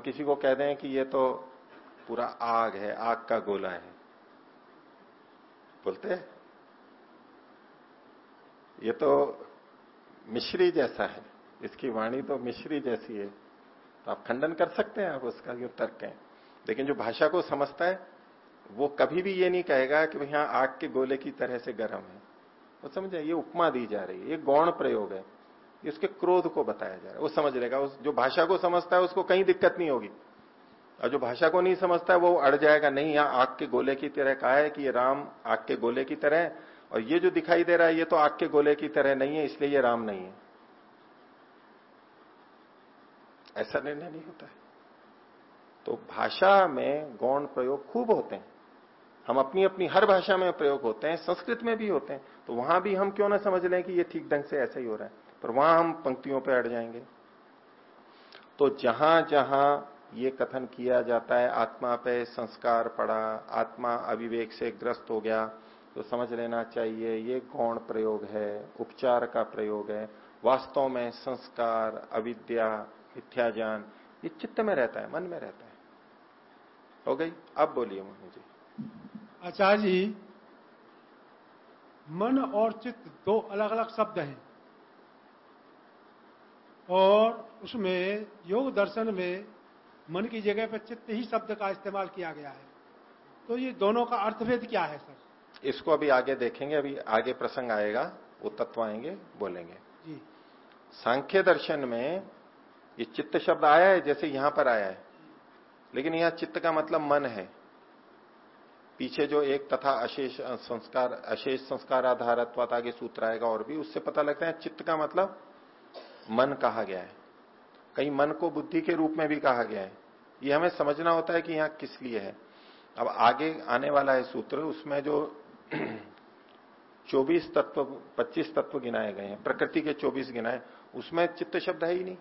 किसी को कह दें कि ये तो पूरा आग है, आग का गोला है। बोलते ये तो मिश्री जैसा है। इसकी वाणी तो मिश्री जैसी है। तो आप खंडन कर सकते हैं, आप उसका जो तर्क है। लेकिन जो भाषा को समझता है, वो कभी भी ये नहीं कहेगा कि यहाँ आग के गोले की तरह से गर्म है। वो समझे, ये उपमा दी जा रही है, ये गौण प्रयोग है। उसके क्रोध को बताया जा रहा है। वो समझ लेगा, उस जो भाषा को समझता है उसको कहीं दिक्कत नहीं होगी। और जो भाषा को नहीं समझता है, वो अड़ जाएगा, नहीं, यहाँ आग के गोले की तरह कहा है कि ये राम आग के गोले की तरह है, और ये जो दिखाई दे रहा है, ये तो आग के गोले की तरह नहीं है, इसलिए ये राम नहीं है। ऐसा निर्णय नहीं होता है। तो भाषा में गौण प्रयोग खूब होते हैं। हम अपनी अपनी हर भाषा में प्रयोग होते हैं, संस्कृत में भी होते हैं। तो वहाँ भी हम क्यों ना समझ लें कि ये ठीक ढंग से ऐसा ही हो रहा है। पर वहाँ हम पंक्तियों पर अड़ जाएँगे। तो जहाँ जहाँ ये कथन किया जाता है, आत्मा पे संस्कार पड़ा, आत्मा अविवेक से ग्रस्त हो गया तो समझ लेना चाहिए, ये गौण प्रयोग है, उपचार का प्रयोग है। वास्तव में संस्कार, अविद्या मिथ्या ज्ञान ये चित्त में रहता है, मन में रहता है। हो गई? अब बोलिए मोहन जी। आचार्य जी, मन और चित्त दो अलग अलग शब्द हैं। और उसमें योग दर्शन में मन की जगह पर चित्त ही शब्द का इस्तेमाल किया गया है। तो ये दोनों का अर्थभेद क्या है सर? इसको अभी आगे देखेंगे अभी आगे प्रसंग आएगा वो तत्व आएँगे बोलेंगे। जी। सांख्य दर्शन में ये चित्त शब्द आया है जैसे यहाँ पर आया है। लेकिन यहाँ चित्त का मतलब मन है। पीछे जो एक तथा अशेष संस्कार अशेष संस्कार आधारत्वात के सूत्र आएगा और भी उससे पता लगता है चित्त का मतलब मन कहा गया है। कहीं मन को बुद्धि के रूप में भी कहा गया है। ये हमें समझना होता है कि यहाँ किस लिए है। अब आगे आने वाला है सूत्र, उसमें जो 24 तत्व 25 तत्व गिनाए गए हैं, प्रकृति के 24 गिनाए, उसमें चित्त शब्द है ही नहीं।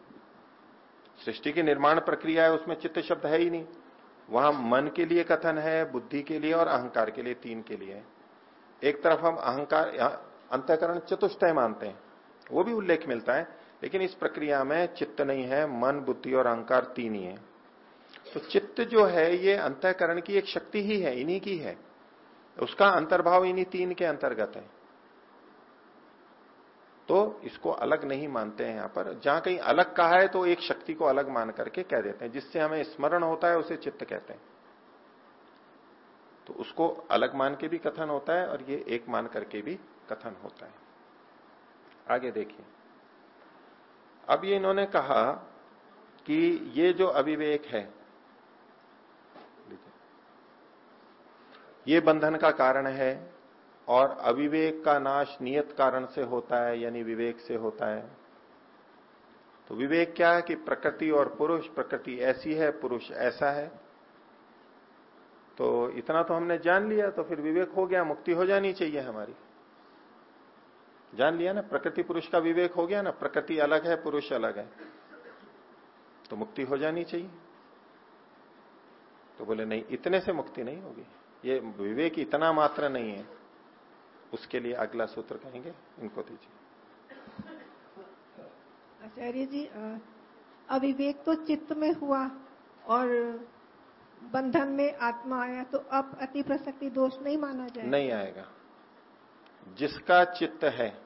सृष्टि की निर्माण प्रक्रिया है, उसमें चित्त शब्द है ही नहीं। वहाँ मन के लिए कथन है, बुद्धि के लिए और अहंकार के लिए, तीन के लिए एक तरफ़ हम अहंकार अंतकरण चतुष्टय मानते हैं, वो भी उल्लेख मिलता है। लेकिन इस प्रक्रिया में चित्त नहीं है, मन, बुद्धि और अहंकार तीन ही है। तो चित्त जो है, ये अंतकरण की एक शक्ति ही है, इन्हीं की है। उसका अंतर्भाव इन्हीं तीन के अंतर्गत है। तो इसको अलग नहीं मानते हैं यहाँ पर। जहाँ कहीं अलग कहा है तो एक शक्ति को अलग मान करके कह देते हैं, जिससे हमें स्मरण होता है, उसे चित्त कहते हैं। तो उसको अलग मान के भी कथन होता है और ये एक मान करके भी कथन होता है। आगे देखिए। अब ये इन्होंने कहा कि ये जो अविवेक है ये बंधन का कारण है और अविवेक का नाश नियत कारण से होता है, यानी विवेक से होता है। तो विवेक क्या है कि प्रकृति और पुरुष, प्रकृति ऐसी है, पुरुष ऐसा है। तो इतना तो हमने जान लिया तो फिर विवेक हो गया, मुक्ति हो जानी चाहिए हमारी। जान लिया ना प्रकृति पुरुष का विवेक हो गया ना प्रकृति अलग है पुरुष अलग है। तो मुक्ति हो जानी चाहिए। तो बोले नहीं इतने से मुक्ति नहीं होगी। ये विवेक इतना मात्र नहीं है। उसके लिए अगला सूत्र कहेंगे इनको दीजिए। आचार्य जी अविवेक तो चित्त में हुआ और बंधन में आत्मा आया तो अब अति प्रसक्ति दोष नहीं माना जाए नहीं आएगा। जिसका चित्त है,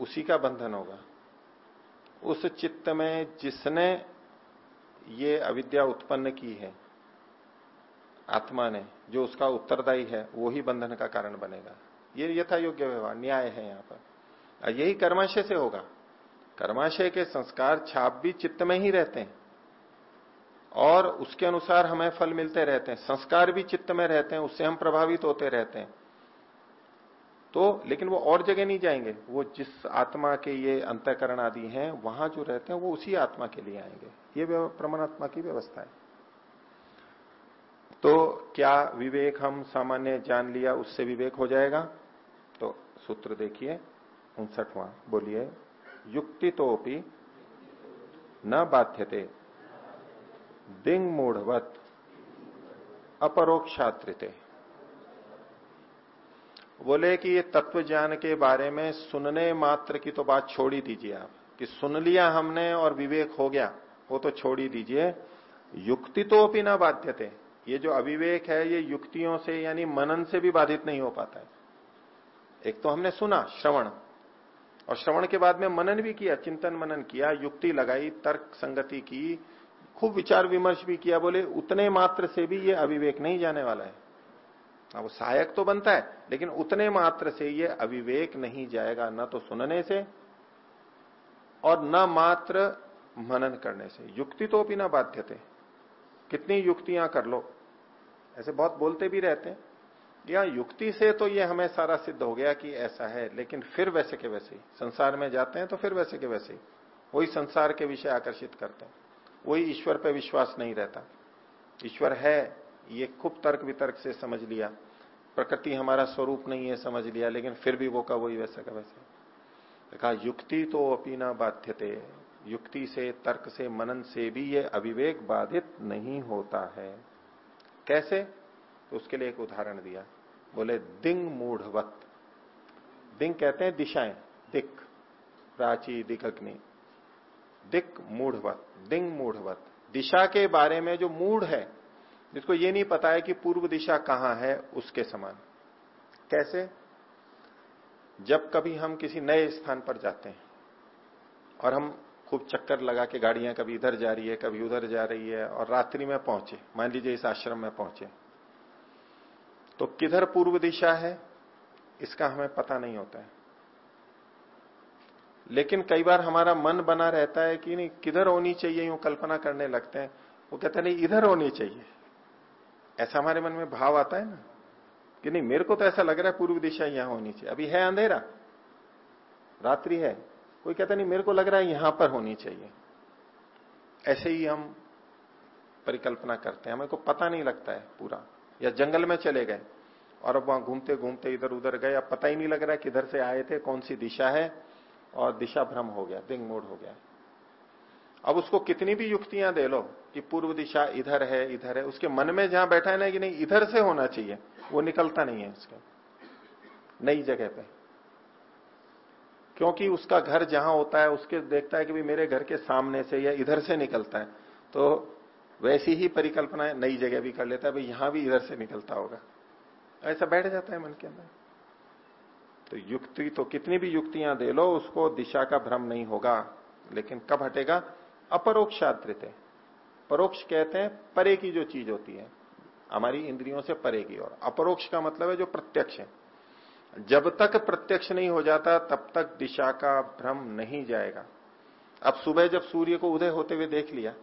उसी का बंधन होगा। उस चित्त में जिसने ये अविद्या उत्पन्न की है, आत्मा ने, जो उसका उत्तरदायी है वो ही बंधन का कारण बनेगा। ये यथा योग्य व्यवहार, न्याय है यहाँ पर। यही कर्माशय से होगा। कर्माशय के संस्कार छाप भी चित्त में ही रहते हैं। और उसके अनुसार हमें फल मिलते रहते हैं, संस्कार भी चित्त में रहते हैं, उससे हम प्रभावित होते रहते हैं। तो लेकिन वो और जगह नहीं जाएँगे। वो जिस आत्मा के ये अंतकरण आदि हैं, वहाँ जो रहते हैं, वो उसी आत्मा के लिए आएँगे। ये प्रमाणात्मा की व्यवस्था है। तो क्या विवेक हम सामान्य जान लिया, उससे विवेक हो जाएगा? तो सूत्र देखिए, उनसठवा, बोलिए युक्ति तो भी न बाध्यते दिंग मूढ़वत अपरोक्षात्रिते बोले कि ये तत्व ज्ञान के बारे में सुनने मात्र की तो बात छोड़ ही दीजिए आप। कि सुन लिया हमने और विवेक हो गया, वो तो छोड़ ही दीजिए। युक्ति तो अपनी ना बाध्यते। ये जो अविवेक है, ये युक्तियों से यानी मनन से भी बाधित नहीं हो पाता है। एक तो हमने सुना, श्रवण। और श्रवण के बाद में मनन भी किया, चिंतन मनन किया, युक्ति लगाई, तर्क संगति की, खूब विचार विमर्श भी किया, बोले, उतने मात्र से भी ये अविवेक नहीं जाने वाला है। अब सहायक तो बनता है, लेकिन उतने मात्र से ये अविवेक नहीं जाएगा, न तो सुनने से और न मात्र मनन करने से। युक्ति तो भी ना बाध्य थे कितनी युक्तियाँ कर लो। ऐसे बहुत बोलते भी रहते हैं। या युक्ति से तो ये हमें सारा सिद्ध हो गया कि ऐसा है, लेकिन फिर वैसे के वैसे ही। संसार में जाते हैं तो फिर वैसे के वैसे ही। वही संसार के विषय आकर्षित करते हैं। वही ईश्वर पर विश्वास नहीं रहता। ईश्वर है ये खूब तर्क वितर्क से समझ लिया। प्रकृति हमारा स्वरूप नहीं है, समझ लिया, लेकिन फिर भी वो का वही वैसा का वैसे कहा, युक्ति तो अपीना बाध्यते युक्ति से, तर्क से, मनन से भी ये अविवेक बाधित नहीं होता है। कैसे? तो उसके लिए एक उदाहरण दिया। बोले, दिंग मूढ़वत। दिंग कहते हैं दिशाएँ, दिक, प्राची दिक अग्नि दिक मूढ़वत, दिंग मूढ़वत। दिशा के बारे में जो मूढ़ है जिसको ये नहीं पता है कि पूर्व दिशा कहाँ है, उसके समान। कैसे? जब कभी हम किसी नए स्थान पर जाते हैं और हम खूब चक्कर लगा के गाड़ियाँ कभी इधर जा रही है, कभी उधर जा रही है और रात्रि में पहुँचे, मान लीजिए इस आश्रम में पहुँचे तो किधर पूर्व दिशा है, इसका हमें पता नहीं होता है। लेकिन कई बार हमारा मन बना रहता है कि नहीं, किधर होनी चाहिए, यूँ कल्पना करने लगते हैं। वो कहते हैं, नहीं, इधर होनी चाहिए। ऐसा हमारे मन में भाव आता है ना? कि नहीं, मेरे को तो ऐसा लग रहा है पूर्व दिशा यहाँ होनी चाहिए। अभी है अंधेरा। रात्रि है। कोई कहता नहीं, मेरे को लग रहा है यहाँ पर होनी चाहिए। ऐसे ही हम परिकल्पना करते हैं। हमें को पता नहीं लगता है पूरा। या जंगल में चले गए और अब वहाँ घूमते घूमते इधर उधर गए। अब पता ही नहीं लग रहा है किधर से आए थे, कौन सी दिशा है और दिशा भ्रम हो गया, दिंग मोड़ हो गया। अब उसको कितनी भी युक्तियाँ दे लो कि पूर्व दिशा इधर है इधर है। उसके मन में जहाँ बैठा है ना कि नहीं, इधर से होना चाहिए। वो निकलता नहीं है उसका। नई जगह पे। क्योंकि उसका घर जहाँ होता है, उसके देखता है कि भाई मेरे घर के सामने से या इधर से निकलता है। तो वैसी ही परिकल्पना नई जगह भी कर लेता है, भाई यहाँ भी इधर से निकलता होगा। ऐसा बैठ जाता है मन के अंदर। तो युक्ति तो कितनी भी युक्तियाँ दे लो, उसको दिशा का भ्रम नहीं होगा। लेकिन कब हटेगा? अपरोक्षात्रित परोक्ष कहते हैं, परे की जो चीज़ होती है। हमारी इंद्रियों से परे की और अपरोक्ष का मतलब है जो प्रत्यक्ष है। जब तक प्रत्यक्ष नहीं हो जाता, तब तक दिशा का भ्रम नहीं जाएगा। अब सुबह जब सूर्य को उदय होते हुए देख लिया,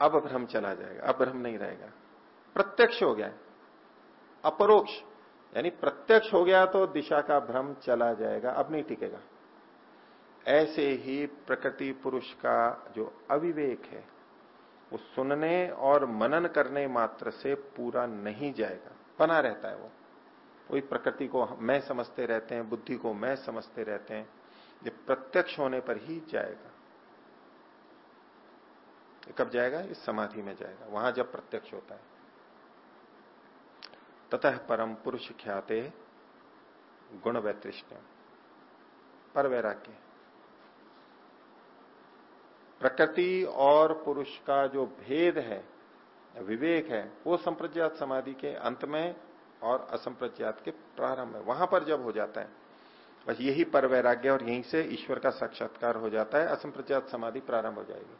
अब भ्रम चला जाएगा, अब भ्रम नहीं रहेगा। प्रत्यक्ष हो गया अपरोक्ष, यानी प्रत्यक्ष हो गया तो दिशा का भ्रम चला जाएगा, अब नहीं टिकेगा। ऐसे ही प्रकृति पुरुष का जो अविवेक है, वो सुनने और मनन करने मात्र से पूरा नहीं जाएगा। बना रहता है वो। वही प्रकृति को मैं समझते रहते हैं, बुद्धि को मैं समझते रहते हैं, ये प्रत्यक्ष होने पर ही जाएगा। कब जाएगा? इस समाधि में जाएगा। वहाँ जब प्रत्यक्ष होता है। ततः परम पुरुष ख्याते गुण वैतृष्ण पर वैराग्य। प्रकृति और पुरुष का जो भेद है, विवेक है, वो संप्रज्ञात समाधि के अंत में और असंप्रज्ञात के प्रारंभ में, वहाँ पर जब हो जाता है, बस यही पर वैराग्य और यहीं से ईश्वर का साक्षात्कार हो जाता है, असंप्रज्ञात समाधि प्रारंभ हो जाएगी।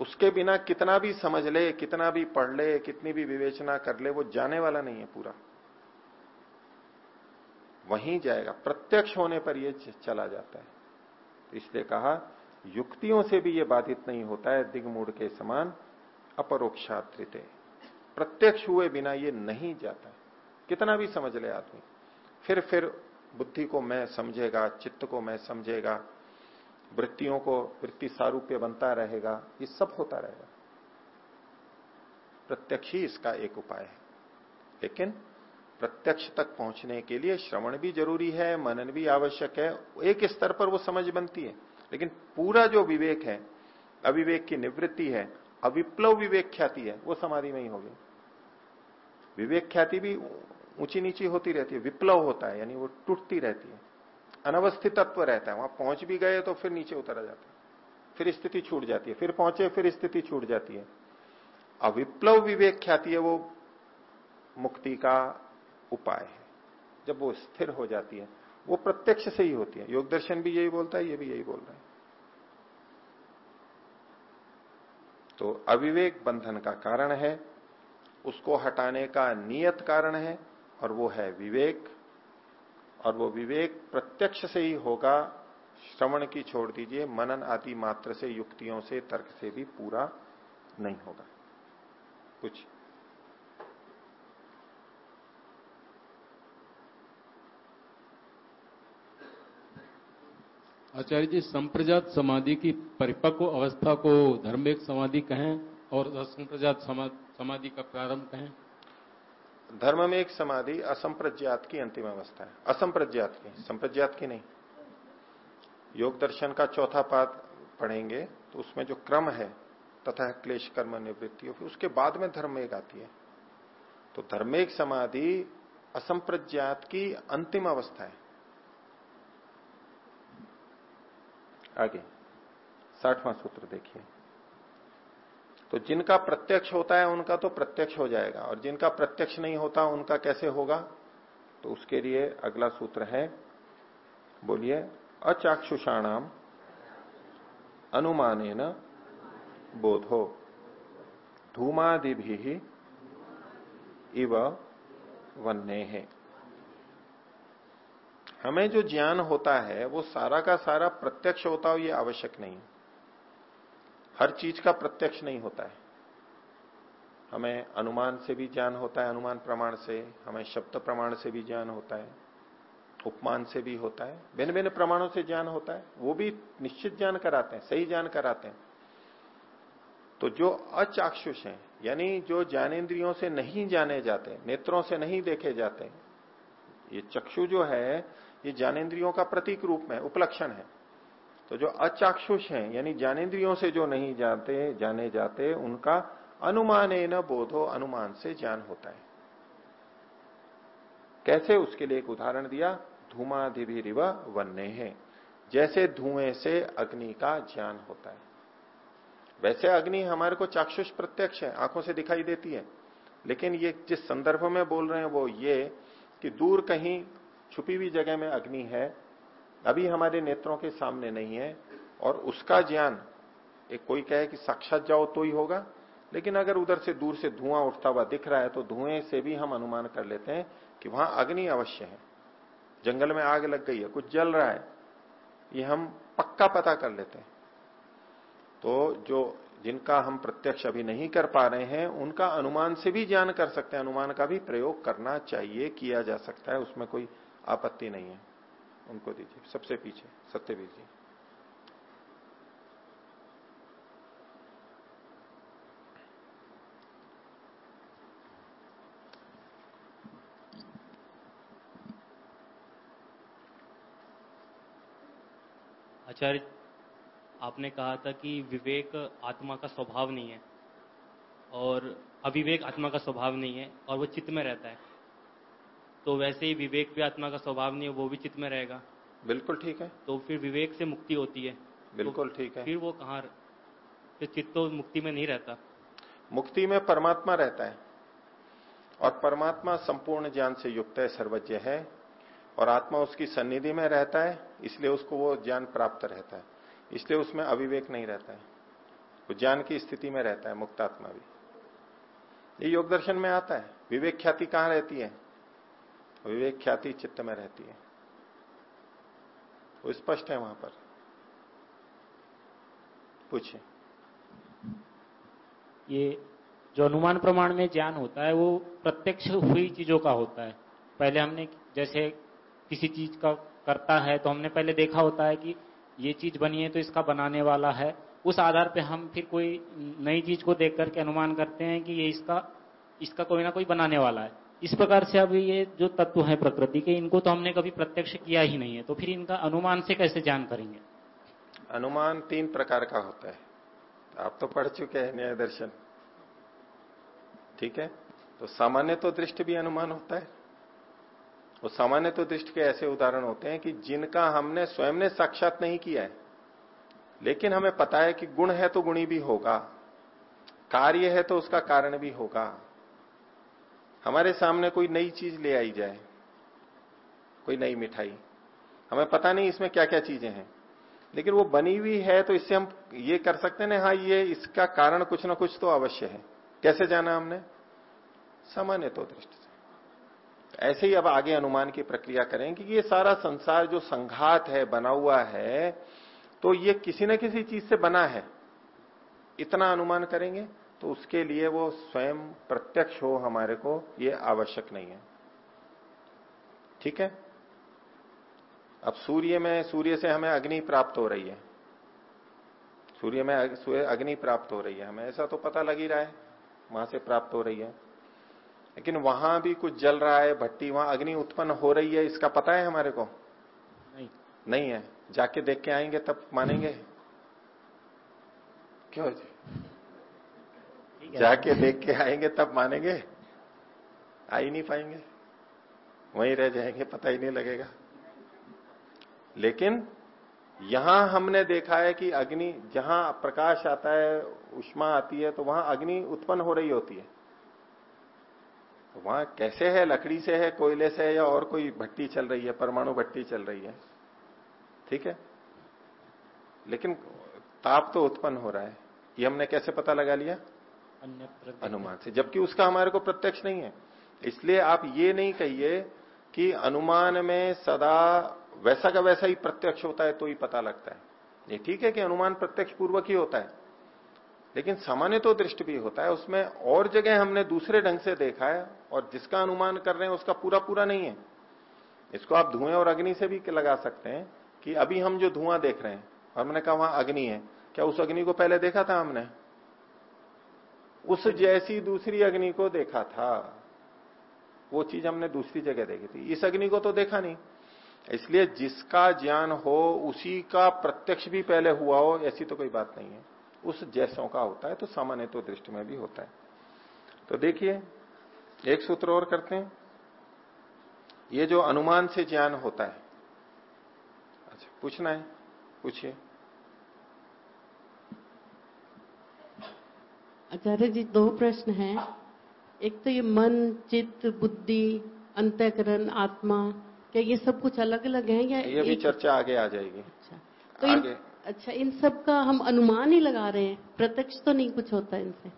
उसके बिना कितना भी समझ ले, कितना भी पढ़ ले, कितनी भी विवेचना कर ले, वो जाने वाला नहीं है पूरा। वहीं जाएगा, प्रत्यक्ष होने पर ये चला जाता है। तो इसलिए कहा युक्तियों से भी ये बाधित नहीं होता है, दिग्मूढ़ के समान अपरोक्षात्रित। प्रत्यक्ष हुए बिना ये नहीं जाता कितना भी समझ ले आदमी। फिर फिर बुद्धि को मैं समझेगा, चित्त को मैं समझेगा, वृत्तियों को, वृत्ति सारूप्य बनता रहेगा, ये सब होता रहेगा। प्रत्यक्ष ही इसका एक उपाय है। लेकिन प्रत्यक्ष तक पहुँचने के लिए श्रवण भी ज़रूरी है, मनन भी आवश्यक है, एक स्तर पर वो समझ बनती है। लेकिन पूरा जो विवेक है, अविवेक की निवृत्ति है, अविप्लव विवेक ख्याति है, वो समाधि में ही होगी। विवेक ख्याति भी ऊँची नीची होती रहती है, विप्लव होता है, यानी वो टूटती रहती है। अनवस्थित तत्व रहता है, वहाँ पहुँच भी गए तो फिर नीचे उतरा जाता है। फिर स्थिति छूट जाती है, फिर पहुँचे, फिर स्थिति छूट जाती है। अविप्लव विवेक ख्याति है, वो मुक्ति का उपाय है। जब वो स्थिर हो जाती है वो प्रत्यक्ष से ही होती है। योग दर्शन भी यही बोलता है, ये भी यही बोल रहा है। तो अविवेक बंधन का कारण है, उसको हटाने का नियत कारण है, और वो है विवेक। और वो विवेक प्रत्यक्ष से ही होगा। श्रवण की छोड़ दीजिए, मनन आदि मात्र से, युक्तियों से, तर्क से भी पूरा नहीं होगा। कुछ आचार्य जी, संप्रजात समाधि की परिपक्व अवस्था को धर्मिक समाधि कहें और असंप्रजात समाधि का प्रारंभ कहें। धर्म में एक समाधि असंप्रज्ञात की अंतिम अवस्था है। असंप्रज्ञात की, संप्रज्ञात की नहीं। योग दर्शन का चौथा पाद पढ़ेंगे तो उसमें जो क्रम है, तथा क्लेश, कर्म, निवृत्ति फिर उसके बाद में धर्म एक आती है। तो धर्मेक समाधि असंप्रज्ञात की अंतिम अवस्था है। आगे, साठवां सूत्र देखिए। तो जिनका प्रत्यक्ष होता है, उनका तो प्रत्यक्ष हो जाएगा, और जिनका प्रत्यक्ष नहीं होता, उनका कैसे होगा? तो उसके लिए अगला सूत्र है, बोलिए, अचाक्षुषाणाम अनुमान बोधो। धूमादि भी इव वन्य है हमें जो ज्ञान होता है, वो सारा का सारा प्रत्यक्ष होता हो, ये आवश्यक नहीं। हर चीज़ का प्रत्यक्ष नहीं होता है। हमें अनुमान से भी ज्ञान होता है, अनुमान प्रमाण से। हमें शब्द प्रमाण से भी ज्ञान होता है, उपमान से भी होता है। भिन्न भिन्न प्रमाणों से ज्ञान होता है, वो भी निश्चित ज्ञान कराते हैं, सही ज्ञान कराते हैं। तो जो अचाक्षुष हैं, यानी जो ज्ञानेन्द्रियों से नहीं जाने जाते, नेत्रों से नहीं देखे जाते, ये चक्षु जो है ये ज्ञानेन्द्रियों का प्रतीक रूप में उपलक्षण है। तो जो अचाक्षुष हैं, यानी ज्ञानेन्द्रियों से जो नहीं जाते जाने जाते, उनका अनुमान न बोधो, अनुमान से ज्ञान होता है। कैसे? उसके लिए एक उदाहरण दिया धूमाधिभिव वन्य है। जैसे धुएँ से अग्नि का ज्ञान होता है। वैसे अग्नि हमारे को चाक्षुष प्रत्यक्ष है, आँखों से दिखाई देती है। लेकिन ये जिस संदर्भ में बोल रहे हैं, वो ये कि दूर कहीं छुपी हुई जगह में अग्नि है, अभी हमारे नेत्रों के सामने नहीं है, और उसका ज्ञान, एक कोई कहे कि साक्षात जाओ तो ही होगा, लेकिन अगर उधर से दूर से धुआँ उठता हुआ दिख रहा है तो धुएँ से भी हम अनुमान कर लेते हैं कि वहाँ अग्नि अवश्य है। जंगल में आग लग गई है, कुछ जल रहा है, ये हम पक्का पता कर लेते हैं। तो जो जिनका हम प्रत्यक्ष अभी नहीं कर पा रहे हैं, उनका अनुमान से भी ज्ञान कर सकते हैं, अनुमान का भी प्रयोग करना चाहिए, किया जा सकता है, उसमें कोई आपत्ति नहीं है। उनको दीजिए। सबसे पीछे, सत्यवीर जी। आचार्य, आपने कहा था कि विवेक आत्मा का स्वभाव नहीं है और अविवेक आत्मा का स्वभाव नहीं है और वो चित्त में रहता है। तो वैसे ही विवेक भी आत्मा का स्वभाव नहीं है वो भी चित्त में रहेगा। बिल्कुल ठीक है। तो फिर विवेक से मुक्ति होती है। बिल्कुल ठीक तो है। फिर वो कहा फिर चित्त तो मुक्ति में नहीं रहता। मुक्ति में परमात्मा रहता है और परमात्मा संपूर्ण ज्ञान से युक्त है सर्वज्ञ है और आत्मा उसकी सन्निधि में रहता है इसलिए उसको वो ज्ञान प्राप्त रहता है। इसलिए उसमें अविवेक नहीं रहता है। वो ज्ञान की स्थिति में रहता है मुक्त आत्मा भी। ये योग दर्शन में आता है। विवेक ख्याति कहाँ रहती है? विवेक ख्याति चित्त में रहती है। वो स्पष्ट है वहाँ पर। पूछे ये जो अनुमान प्रमाण में ज्ञान होता है, वो प्रत्यक्ष हुई चीज़ों का होता है। पहले हमने जैसे किसी चीज़ का करता है तो हमने पहले देखा होता है कि ये चीज़ बनी है तो इसका बनाने वाला है। उस आधार पे हम फिर कोई नई चीज़ को देख करके अनुमान करते हैं कि ये इसका इसका कोई ना कोई बनाने वाला है। इस प्रकार से अब ये जो तत्व है प्रकृति के, इनको तो हमने कभी प्रत्यक्ष किया ही नहीं है तो फिर इनका अनुमान से कैसे जान करेंगे? अनुमान तीन प्रकार का होता है। आप तो पढ़ चुके हैं न्याय दर्शन। ठीक है? तो सामान्य तो दृष्टि भी अनुमान होता है। वो सामान्य तो दृष्टि के ऐसे उदाहरण होते हैं कि जिनका हमने, स्वयं ने साक्षात नहीं किया है। लेकिन हमें पता है कि गुण है तो गुणी भी होगा, कार्य है तो उसका कारण भी होगा। हमारे सामने कोई नई चीज़ ले आई जाए, कोई नई मिठाई। हमें पता नहीं इसमें क्या क्या चीज़ें हैं। लेकिन वो बनी हुई है तो इससे हम ये कर सकते ना हाँ ये इसका कारण कुछ ना कुछ तो अवश्य है। कैसे जाना हमने? सामान्य तो दृष्टि से। ऐसे ही अब आगे अनुमान की प्रक्रिया करें कि ये सारा संसार जो संघात है, बना हुआ है तो ये किसी न किसी चीज़ से बना है। इतना अनुमान करेंगे। तो उसके लिए वो स्वयं प्रत्यक्ष हो हमारे को ये आवश्यक नहीं है। ठीक है? अब सूर्य में सूर्य से हमें अग्नि प्राप्त हो रही है। सूर्य में अग्नि प्राप्त हो रही है हमें। ऐसा तो पता लग ही रहा है वहाँ से प्राप्त हो रही है। लेकिन वहाँ भी कुछ जल रहा है भट्टी वहाँ अग्नि उत्पन्न हो रही है इसका पता है हमारे को? नहीं। नहीं है। जाके देख के आएँगे तब मानेंगे? क्यों? जी जाके देख के आएँगे, तब मानेंगे। आ ही नहीं पाएँगे। वहीं रह जाएँगे, पता ही नहीं लगेगा। लेकिन यहाँ हमने देखा है कि अग्नि, जहाँ प्रकाश आता है, उष्मा आती है तो वहाँ अग्नि उत्पन्न हो रही होती है। तो वहाँ कैसे है, लकड़ी से है, कोयले से है, या और कोई भट्टी चल रही है, परमाणु भट्टी चल रही है? ठीक है? लेकिन ताप तो उत्पन्न हो रहा है। ये हमने कैसे पता लगा लिया? अनुमान से, जबकि उसका हमारे को प्रत्यक्ष नहीं है। इसलिए आप ये नहीं कहिए कि अनुमान में सदा वैसा का वैसा ही प्रत्यक्ष होता है तो ही पता लगता है। ये ठीक है कि अनुमान प्रत्यक्ष पूर्वक ही होता है, लेकिन सामान्य तो दृष्टि भी होता है। उसमें और जगह हमने दूसरे ढंग से देखा है और जिसका अनुमान कर रहे हैं उसका पूरा पूरा नहीं है। इसको आप धुएँ और अग्नि से भी लगा सकते हैं कि अभी हम जो धुआँ देख रहे हैं, और मैंने कहा वहाँ अग्नि है। क्या उस अग्नि को पहले देखा था हमने? उस जैसी दूसरी अग्नि को देखा था। वो चीज़ हमने दूसरी जगह देखी थी। इस अग्नि को तो देखा नहीं। इसलिए जिसका ज्ञान हो, उसी का प्रत्यक्ष भी पहले हुआ हो, ऐसी तो कोई बात नहीं है। उस जैसों का होता है तो सामान्य तो दृष्टि में भी होता है। तो देखिए, एक सूत्र और करते हैं। ये जो अनुमान से ज्ञान होता है। अच्छा पूछना है, पूछिए। आचार्य जी दो प्रश्न हैं। एक तो ये मन चित्त बुद्धि अंतकरण आत्मा क्या ये सब कुछ अलग अलग है या ये भी चर्चा आगे आ जाएगी। अच्छा तो आगे। इन, अच्छा इन सब का हम अनुमान ही लगा रहे हैं। प्रत्यक्ष तो नहीं कुछ होता इनसे।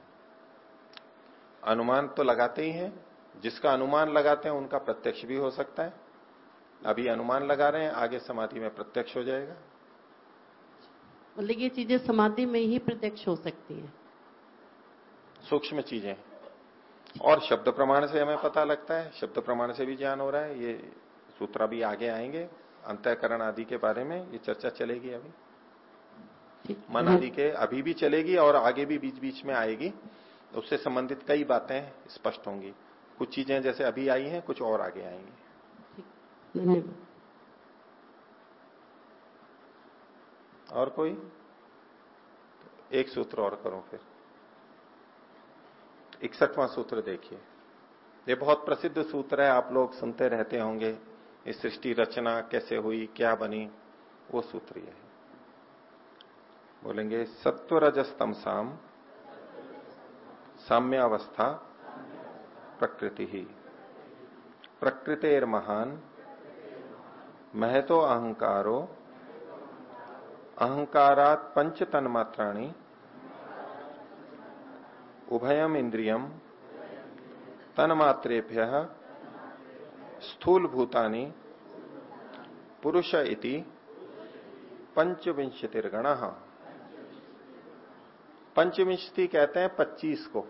अनुमान तो लगाते ही हैं। जिसका अनुमान लगाते हैं उनका प्रत्यक्ष भी हो सकता है। अभी अनुमान लगा रहे हैं आगे समाधि में प्रत्यक्ष हो जाएगा। मतलब ये चीज़ें समाधि में ही प्रत्यक्ष हो सकती है। सूक्ष्म चीज़ें। और शब्द प्रमाण से हमें पता लगता है शब्द प्रमाण से भी ज्ञान हो रहा है ये सूत्र भी आगे आएँगे अंतकरण आदि के बारे में ये चर्चा चलेगी अभी। मन आदि के अभी भी चलेगी और आगे भी बीच बीच में आएगी उससे संबंधित कई बातें स्पष्ट होंगी। कुछ चीज़ें जैसे अभी आई हैं कुछ और आगे आएँगी। और कोई? एक सूत्र और करो फिर। इकसठवां सूत्र देखिए। ये बहुत प्रसिद्ध सूत्र है, आप लोग सुनते रहते होंगे। इस सृष्टि रचना कैसे हुई, क्या बनी, वो सूत्र ये है। बोलेंगे सत्व रजस्तम साम, साम्यावस्था, प्रकृति। ही प्रकृतेर महान, महतो अहंकारो, अहंकारात पंच तन्मात्राणी उभयम इंद्रियम तन्मात्रेभ्य स्थूल भूतानि पुरुष इति पंचविंशतिर्गण पंचविंशति कहते हैं पच्चीस को।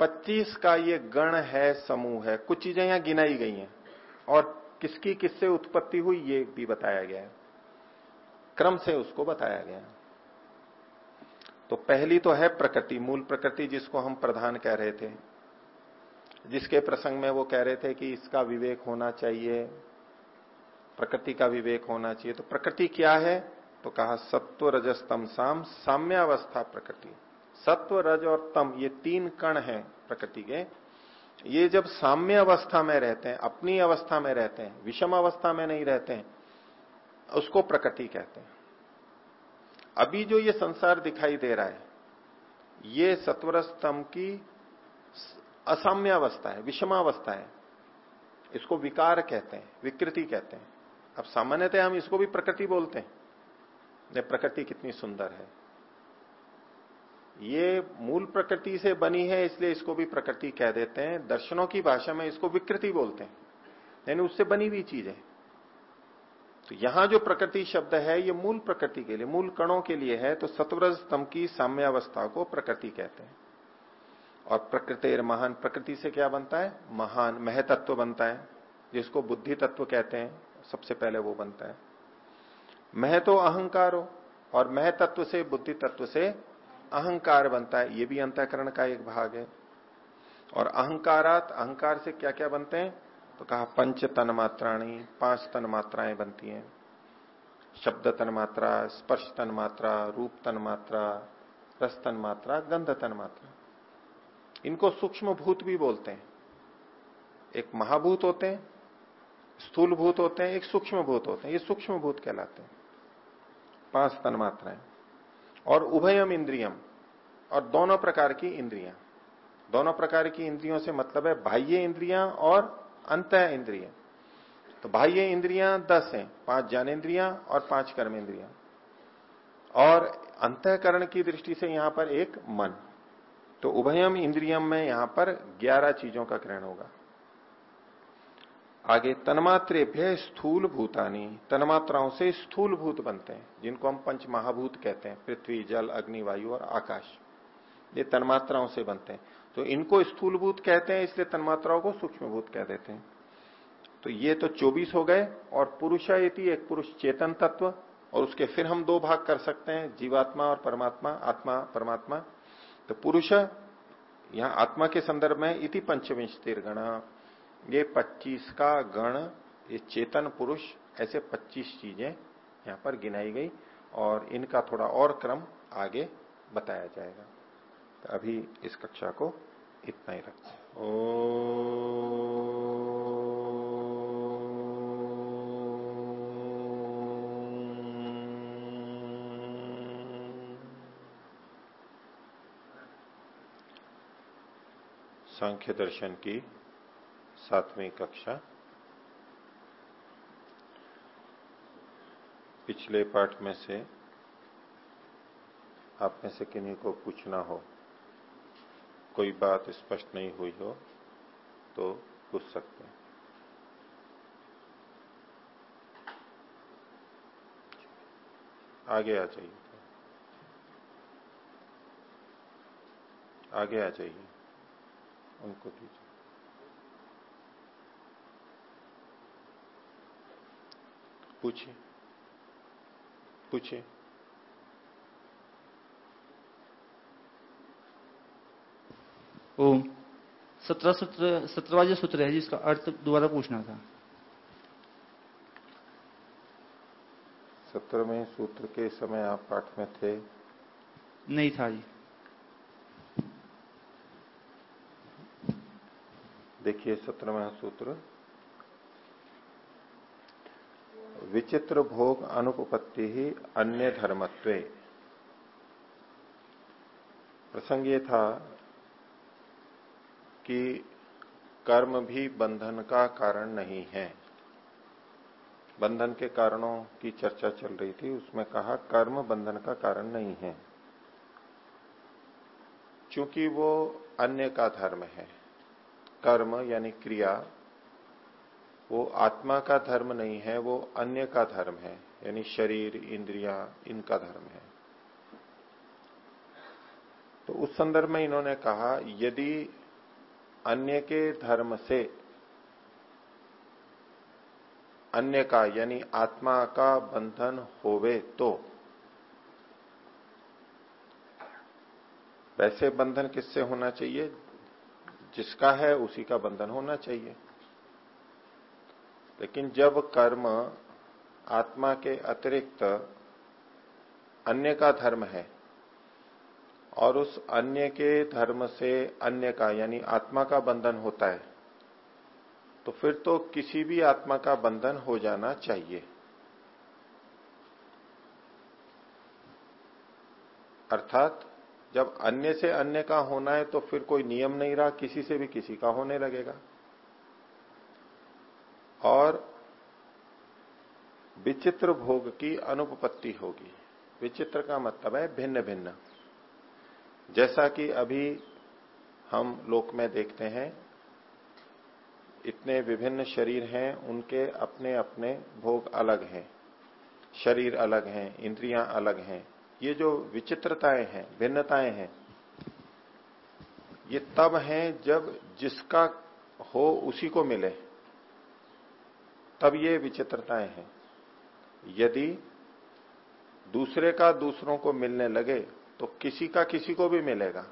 पच्चीस का ये गण है, समूह है, कुछ चीज़ें यहाँ गिनाई गई हैं। और किसकी किससे उत्पत्ति हुई, ये भी बताया गया है। क्रम से उसको बताया गया तो पहली तो है प्रकृति, मूल प्रकृति जिसको हम प्रधान कह रहे थे। जिसके प्रसंग में वो कह रहे थे कि इसका विवेक होना चाहिए, प्रकृति का विवेक होना चाहिए। तो प्रकृति क्या है? तो कहा, सत्व रजस तम साम, साम्यावस्था प्रकृति। सत्व, रज और तम, ये तीन कण हैं प्रकृति के। ये जब साम्य अवस्था में रहते हैं, अपनी अवस्था में रहते हैं, विषम अवस्था में नहीं रहते हैं, उसको प्रकृति कहते हैं। अभी जो ये संसार दिखाई दे रहा है, ये सत्वर स्तंभ की असाम्यावस्था है, विषमावस्था है। इसको विकार कहते हैं, विकृति कहते हैं। अब सामान्यतः हम इसको भी प्रकृति बोलते हैं। प्रकृति कितनी सुंदर है। ये मूल प्रकृति से बनी है, इसलिए इसको भी प्रकृति कह देते हैं। दर्शनों की भाषा में इसको विकृति बोलते हैं। यानी उससे बनी हुई चीज़। है तो यहाँ जो प्रकृति शब्द है, ये मूल प्रकृति के लिए, मूल कणों के लिए है तो सत्वर स्तंभ की साम्यावस्था को प्रकृति कहते हैं। और प्रकृति महान, प्रकृति से क्या बनता है? महान, महतत्व बनता है, जिसको बुद्धि तत्व कहते हैं, सबसे पहले वो बनता है। मह तो अहंकार हो और मह तत्व से बुद्धि तत्व से अहंकार बनता है। ये भी अंतकरण का एक भाग है। और अहंकारात, अहंकार से क्या क्या बनते हैं? तो कहा पंच तन मात्राणी, पाँच तन मात्राएँ बनती हैं। शब्द तन मात्रा, स्पर्श तन मात्रा, रूप तन मात्रा, रस तन मात्रा, गंध तन मात्रा। इनको सूक्ष्म भूत भी बोलते हैं। एक महाभूत होते हैं स्थूल भूत होते हैं, एक सूक्ष्म भूत होते हैं। ये सूक्ष्म भूत कहलाते हैं। पाँच तन मात्राएँ। और उभयम इंद्रियम। और दोनों प्रकार की इंद्रियाँ। दोनों प्रकार की इंद्रियों से मतलब है बाह्य इंद्रियाँ और अंत इंद्रिय। तो बाह्य इंद्रियाँ दस हैं, पाँच ज्ञानेन्द्रियाँ और पाँच कर्म इंद्रियाँ। और अंतकरण की दृष्टि से यहाँ पर एक मन। तो उभयम इंद्रियम में यहाँ पर ग्यारह चीज़ों का ग्रहण होगा। आगे, तन्मात्रेभ्य स्थूल भूतानी तन्मात्राओं से स्थूल भूत बनते हैं, जिनको हम पंच महाभूत कहते हैं। पृथ्वी, जल, अग्नि, वायु और आकाश। ये तन्मात्राओं से बनते हैं। तो इनको स्थूल भूत कहते हैं, इसलिए तन्मात्राओं को सूक्ष्म भूत कह देते हैं। तो ये तो 24 हो गए, और पुरुष एक पुरुष चेतन तत्व, और उसके फिर हम दो भाग कर सकते हैं, जीवात्मा और परमात्मा, आत्मा, परमात्मा। तो पुरुष, यहाँ आत्मा के संदर्भ में इति पंचविंश गण ये 25 का गण, ये चेतन पुरुष, ऐसे 25 चीज़ें यहाँ पर गिनाई गई, और इनका थोड़ा और क्रम आगे बताया जाएगा। तो अभी इस कक्षा को इतना ही रखते ओ। सांख्य दर्शन की सातवीं कक्षा। पिछले पाठ में से आप में से किन्हीं को पूछना हो? कोई बात स्पष्ट नहीं हुई हो तो पूछ सकते हैं। आगे आ जाइए। आगे आ जाइए। उनको दीजिए। पूछिए। पूछिए। ओम सत्रह सत्र सत्रवा जो सूत्र है जिसका अर्थ दोबारा पूछना था। सत्रहवें सूत्र के समय आप पाठ में थे? नहीं था जी। देखिए सत्रहवा सूत्र। विचित्र भोग अनुपत्ति ही अन्य धर्मत्व। प्रसंग ये था कि कर्म भी बंधन का कारण नहीं है। बंधन के कारणों की चर्चा चल रही थी, उसमें कहा, कर्म बंधन का कारण नहीं है। क्योंकि वो अन्य का धर्म है। कर्म यानी क्रिया, वो आत्मा का धर्म नहीं है, वो अन्य का धर्म है। यानी शरीर, इंद्रिया, इनका धर्म है। तो उस संदर्भ में इन्होंने कहा, यदि अन्य के धर्म से, अन्य का, यानी आत्मा का बंधन होवे तो। वैसे बंधन किससे होना चाहिए? जिसका है, उसी का बंधन होना चाहिए। लेकिन जब कर्म आत्मा के अतिरिक्त अन्य का धर्म है और उस अन्य के धर्म से अन्य का, यानी आत्मा का बंधन होता है। तो फिर तो किसी भी आत्मा का बंधन हो जाना चाहिए। अर्थात जब अन्य से अन्य का होना है तो फिर कोई नियम नहीं रहा, किसी से भी किसी का होने लगेगा। और विचित्र भोग की अनुपपत्ति होगी। विचित्र का मतलब है भिन्न भिन्न जैसा कि अभी हम लोक में देखते हैं, इतने विभिन्न शरीर हैं, उनके अपने अपने भोग अलग हैं। शरीर अलग हैं, इंद्रियाँ अलग हैं। ये जो विचित्रताएँ हैं, भिन्नताएँ हैं, ये तब हैं जब जिसका हो उसी को मिले। तब ये विचित्रताएँ हैं। यदि दूसरे का दूसरों को मिलने लगे तो किसी का किसी को भी मिलेगा।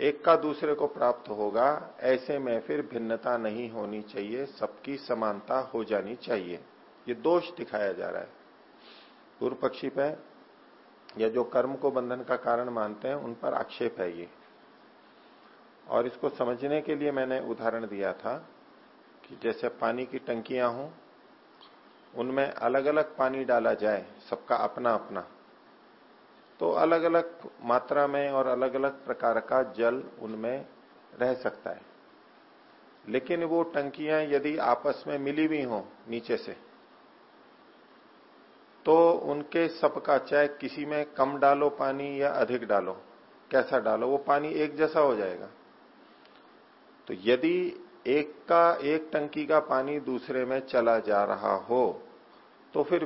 एक का दूसरे को प्राप्त होगा, ऐसे में फिर भिन्नता नहीं होनी चाहिए, सबकी समानता हो जानी चाहिए। ये दोष दिखाया जा रहा है। पूर्व पक्षी पे या जो कर्म को बंधन का कारण मानते हैं, उन पर आक्षेप है ये। और इसको समझने के लिए मैंने उदाहरण दिया था कि जैसे पानी की टंकियाँ हों, उनमें अलग अलग पानी डाला जाए, सबका अपना अपना तो अलग अलग मात्रा में और अलग अलग प्रकार का जल उनमें रह सकता है। लेकिन वो टंकियाँ यदि आपस में मिली हुई हो नीचे से तो उनके सबका चाहे किसी में कम डालो पानी या अधिक डालो। कैसा डालो? वो पानी एक जैसा हो जाएगा। तो यदि एक का एक टंकी का पानी दूसरे में चला जा रहा हो तो फिर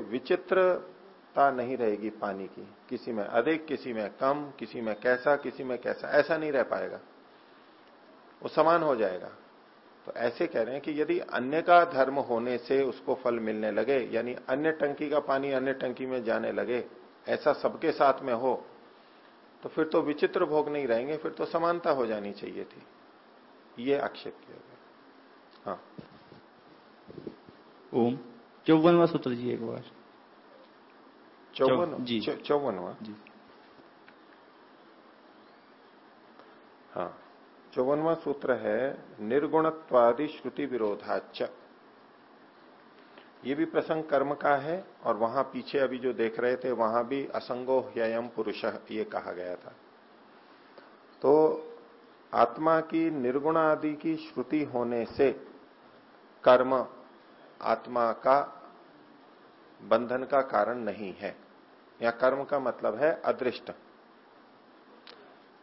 विचित्रता नहीं रहेगी पानी की। किसी में अधिक, किसी में कम, किसी में कैसा, किसी में कैसा। ऐसा नहीं रह पाएगा। वो समान हो जाएगा। तो ऐसे कह रहे हैं कि यदि अन्य का धर्म होने से उसको फल मिलने लगे, यानी अन्य टंकी का पानी अन्य टंकी में जाने लगे, ऐसा सबके साथ में हो तो फिर तो विचित्र भोग नहीं रहेंगे, फिर तो समानता हो जानी चाहिए थी। ये आक्षेप किया गया। हाँ। ओम। चौवनवा सूत्र जी एक बार। चौवन? जी। चौवनवा जी। हाँ। चौवनवा सूत्र है निर्गुणत्वादि श्रुति विरोधाच ये भी प्रसंग कर्म का है और वहाँ पीछे अभी जो देख रहे थे वहाँ भी असंगो ह्ययम पुरुष ये कहा गया था। तो आत्मा की निर्गुण आदि की श्रुति होने से कर्म आत्मा का बंधन का कारण नहीं है। या कर्म का मतलब है अदृष्ट।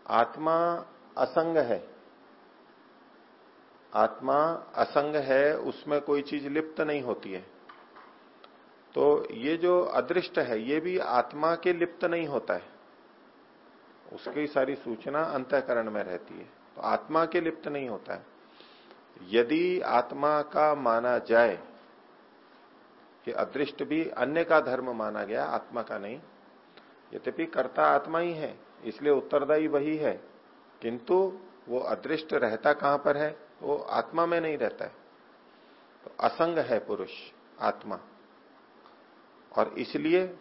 आत्मा असंग है। आत्मा असंग है, उसमें कोई चीज़ लिप्त नहीं होती है। तो ये जो अदृष्ट है, ये भी आत्मा के लिप्त नहीं होता है। उसकी सारी सूचना अंतकरण में रहती है। तो आत्मा के लिप्त नहीं होता है। यदि आत्मा का माना जाए कि अदृष्ट भी अन्य का धर्म माना गया, आत्मा का नहीं यद्यपि कर्ता आत्मा ही है, इसलिए उत्तरदायी वही है। किंतु वो अदृष्ट रहता कहाँ पर है? वो आत्मा में नहीं रहता है। तो असंग है पुरुष, आत्मा। और इसलिए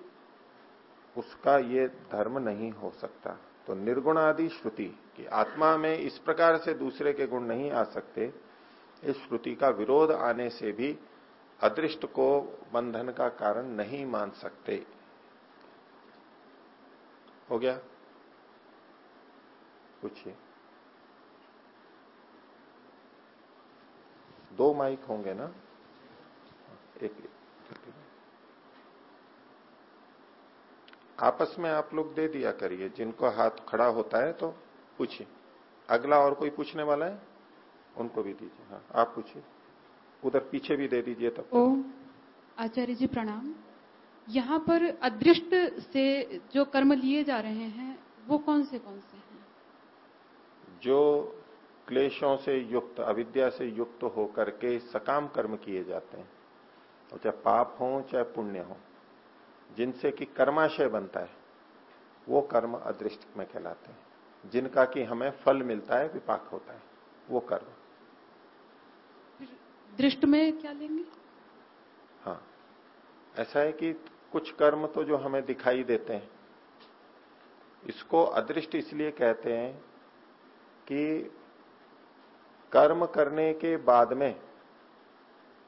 उसका ये धर्म नहीं हो सकता। तो निर्गुण आदि श्रुति कि आत्मा में इस प्रकार से दूसरे के गुण नहीं आ सकते, इस श्रुति का विरोध आने से भी अदृष्ट को बंधन का कारण नहीं मान सकते। हो गया? पूछिए। दो माइक होंगे ना? एक आपस में आप लोग दे दिया करिए। जिनको हाथ खड़ा होता है तो पूछिए। अगला और कोई पूछने वाला है? उनको भी दीजिए। हाँ आप पूछिए। उधर पीछे भी दे दीजिए तब। आचार्य जी प्रणाम। यहाँ पर अदृष्ट से जो कर्म लिए जा रहे हैं वो कौन से कौन से हैं? जो क्लेशों से युक्त अविद्या से युक्त होकर के सकाम कर्म किए जाते हैं चाहे पाप हो चाहे पुण्य हो जिनसे कि कर्माशय बनता है वो कर्म अदृष्ट में कहलाते हैं। जिनका कि हमें फल मिलता है विपाक होता है वो कर्म। दृष्ट में क्या लेंगे? ऐसा है कि कुछ कर्म तो जो हमें दिखाई देते हैं। इसको अदृष्ट इसलिए कहते हैं कि कर्म करने के बाद में,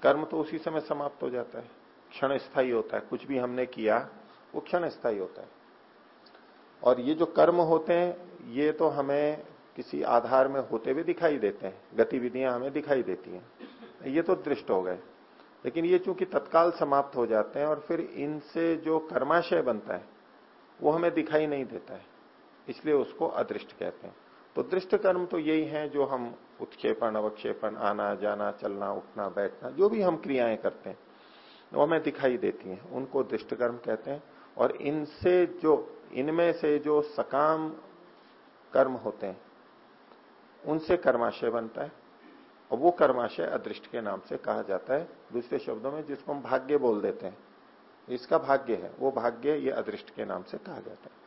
कर्म तो उसी समय समाप्त हो जाता है। क्षण स्थायी होता है। कुछ भी हमने किया, वो क्षण स्थायी होता है। और ये जो कर्म होते हैं, ये तो हमें किसी आधार में होते हुए दिखाई देते हैं। गतिविधियाँ हमें दिखाई देती हैं। ये तो दृष्ट हो गए। लेकिन ये चूँकि तत्काल समाप्त हो जाते हैं और फिर इनसे जो कर्माशय बनता है, वो हमें दिखाई नहीं देता है। इसलिए उसको अदृष्ट कहते हैं। तो दृष्ट कर्म तो यही है जो हम उत्क्षेपण, अवक्षेपण, आना, जाना, चलना, उठना, बैठना, जो भी हम क्रियाएँ करते हैं, वो हमें दिखाई देती हैं। उनको दृष्ट कर्म कहते हैं। और इनसे जो, इनमें से जो सकाम कर्म होते हैं, उनसे कर्माशय बनता है। और वो कर्माशय अदृष्ट के नाम से कहा जाता है दूसरे शब्दों में जिसको हम भाग्य बोल देते हैं। इसका भाग्य है वो भाग्य ये अदृष्ट के नाम से कहा जाता है।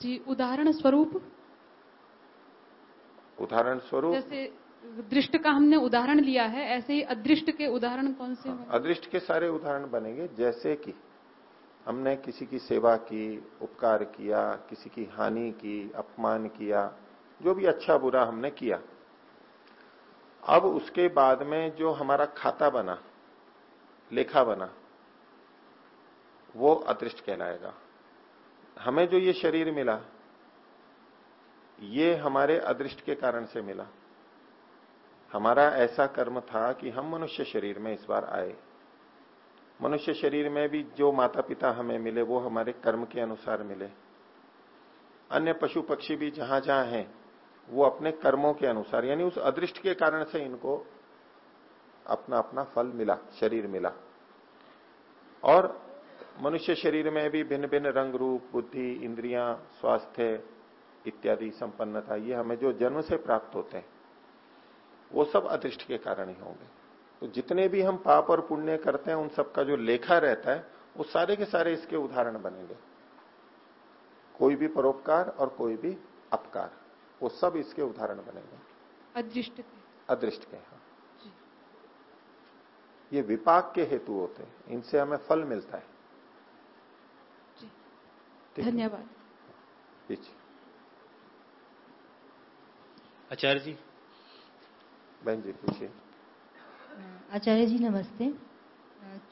जी उदाहरण स्वरूप? उदाहरण स्वरूप? जैसे दृष्ट का हमने उदाहरण लिया है ऐसे ही अदृष्ट के उदाहरण कौन से हाँ, अदृष्ट के सारे उदाहरण बनेंगे जैसे कि हमने किसी की सेवा की उपकार किया किसी की हानि की अपमान किया जो भी अच्छा बुरा हमने किया। अब उसके बाद में जो हमारा खाता बना, लेखा बना, वो अदृष्ट कहलाएगा। हमें जो ये शरीर मिला, ये हमारे अदृष्ट के कारण से मिला। हमारा ऐसा कर्म था कि हम मनुष्य शरीर में इस बार आए। मनुष्य शरीर में भी जो माता पिता हमें मिले, वो हमारे कर्म के अनुसार मिले। अन्य पशु पक्षी भी जहाँ जहाँ हैं वो अपने कर्मों के अनुसार, यानी उस अदृष्ट के कारण से इनको अपना अपना फल मिला, शरीर मिला। और मनुष्य शरीर में भी भिन्न भिन्न रंग रूप, बुद्धि, इंद्रियाँ, स्वास्थ्य इत्यादि संपन्नता, ये हमें जो जन्म से प्राप्त होते हैं, वो सब अदृष्ट के कारण ही होंगे। तो जितने भी हम पाप और पुण्य करते हैं, उन सबका जो लेखा रहता है, वो सारे के सारे इसके उदाहरण बनेंगे। कोई भी परोपकार और कोई भी अपकार। वो सब इसके उदाहरण बनेंगे। अदृष्ट के अदृष्ट के हाँ ये विपाक के हेतु होते हैं। इनसे हमें फल मिलता है। धन्यवाद। आचार्य जी। बहन जी पूछिए। आचार्य जी नमस्ते।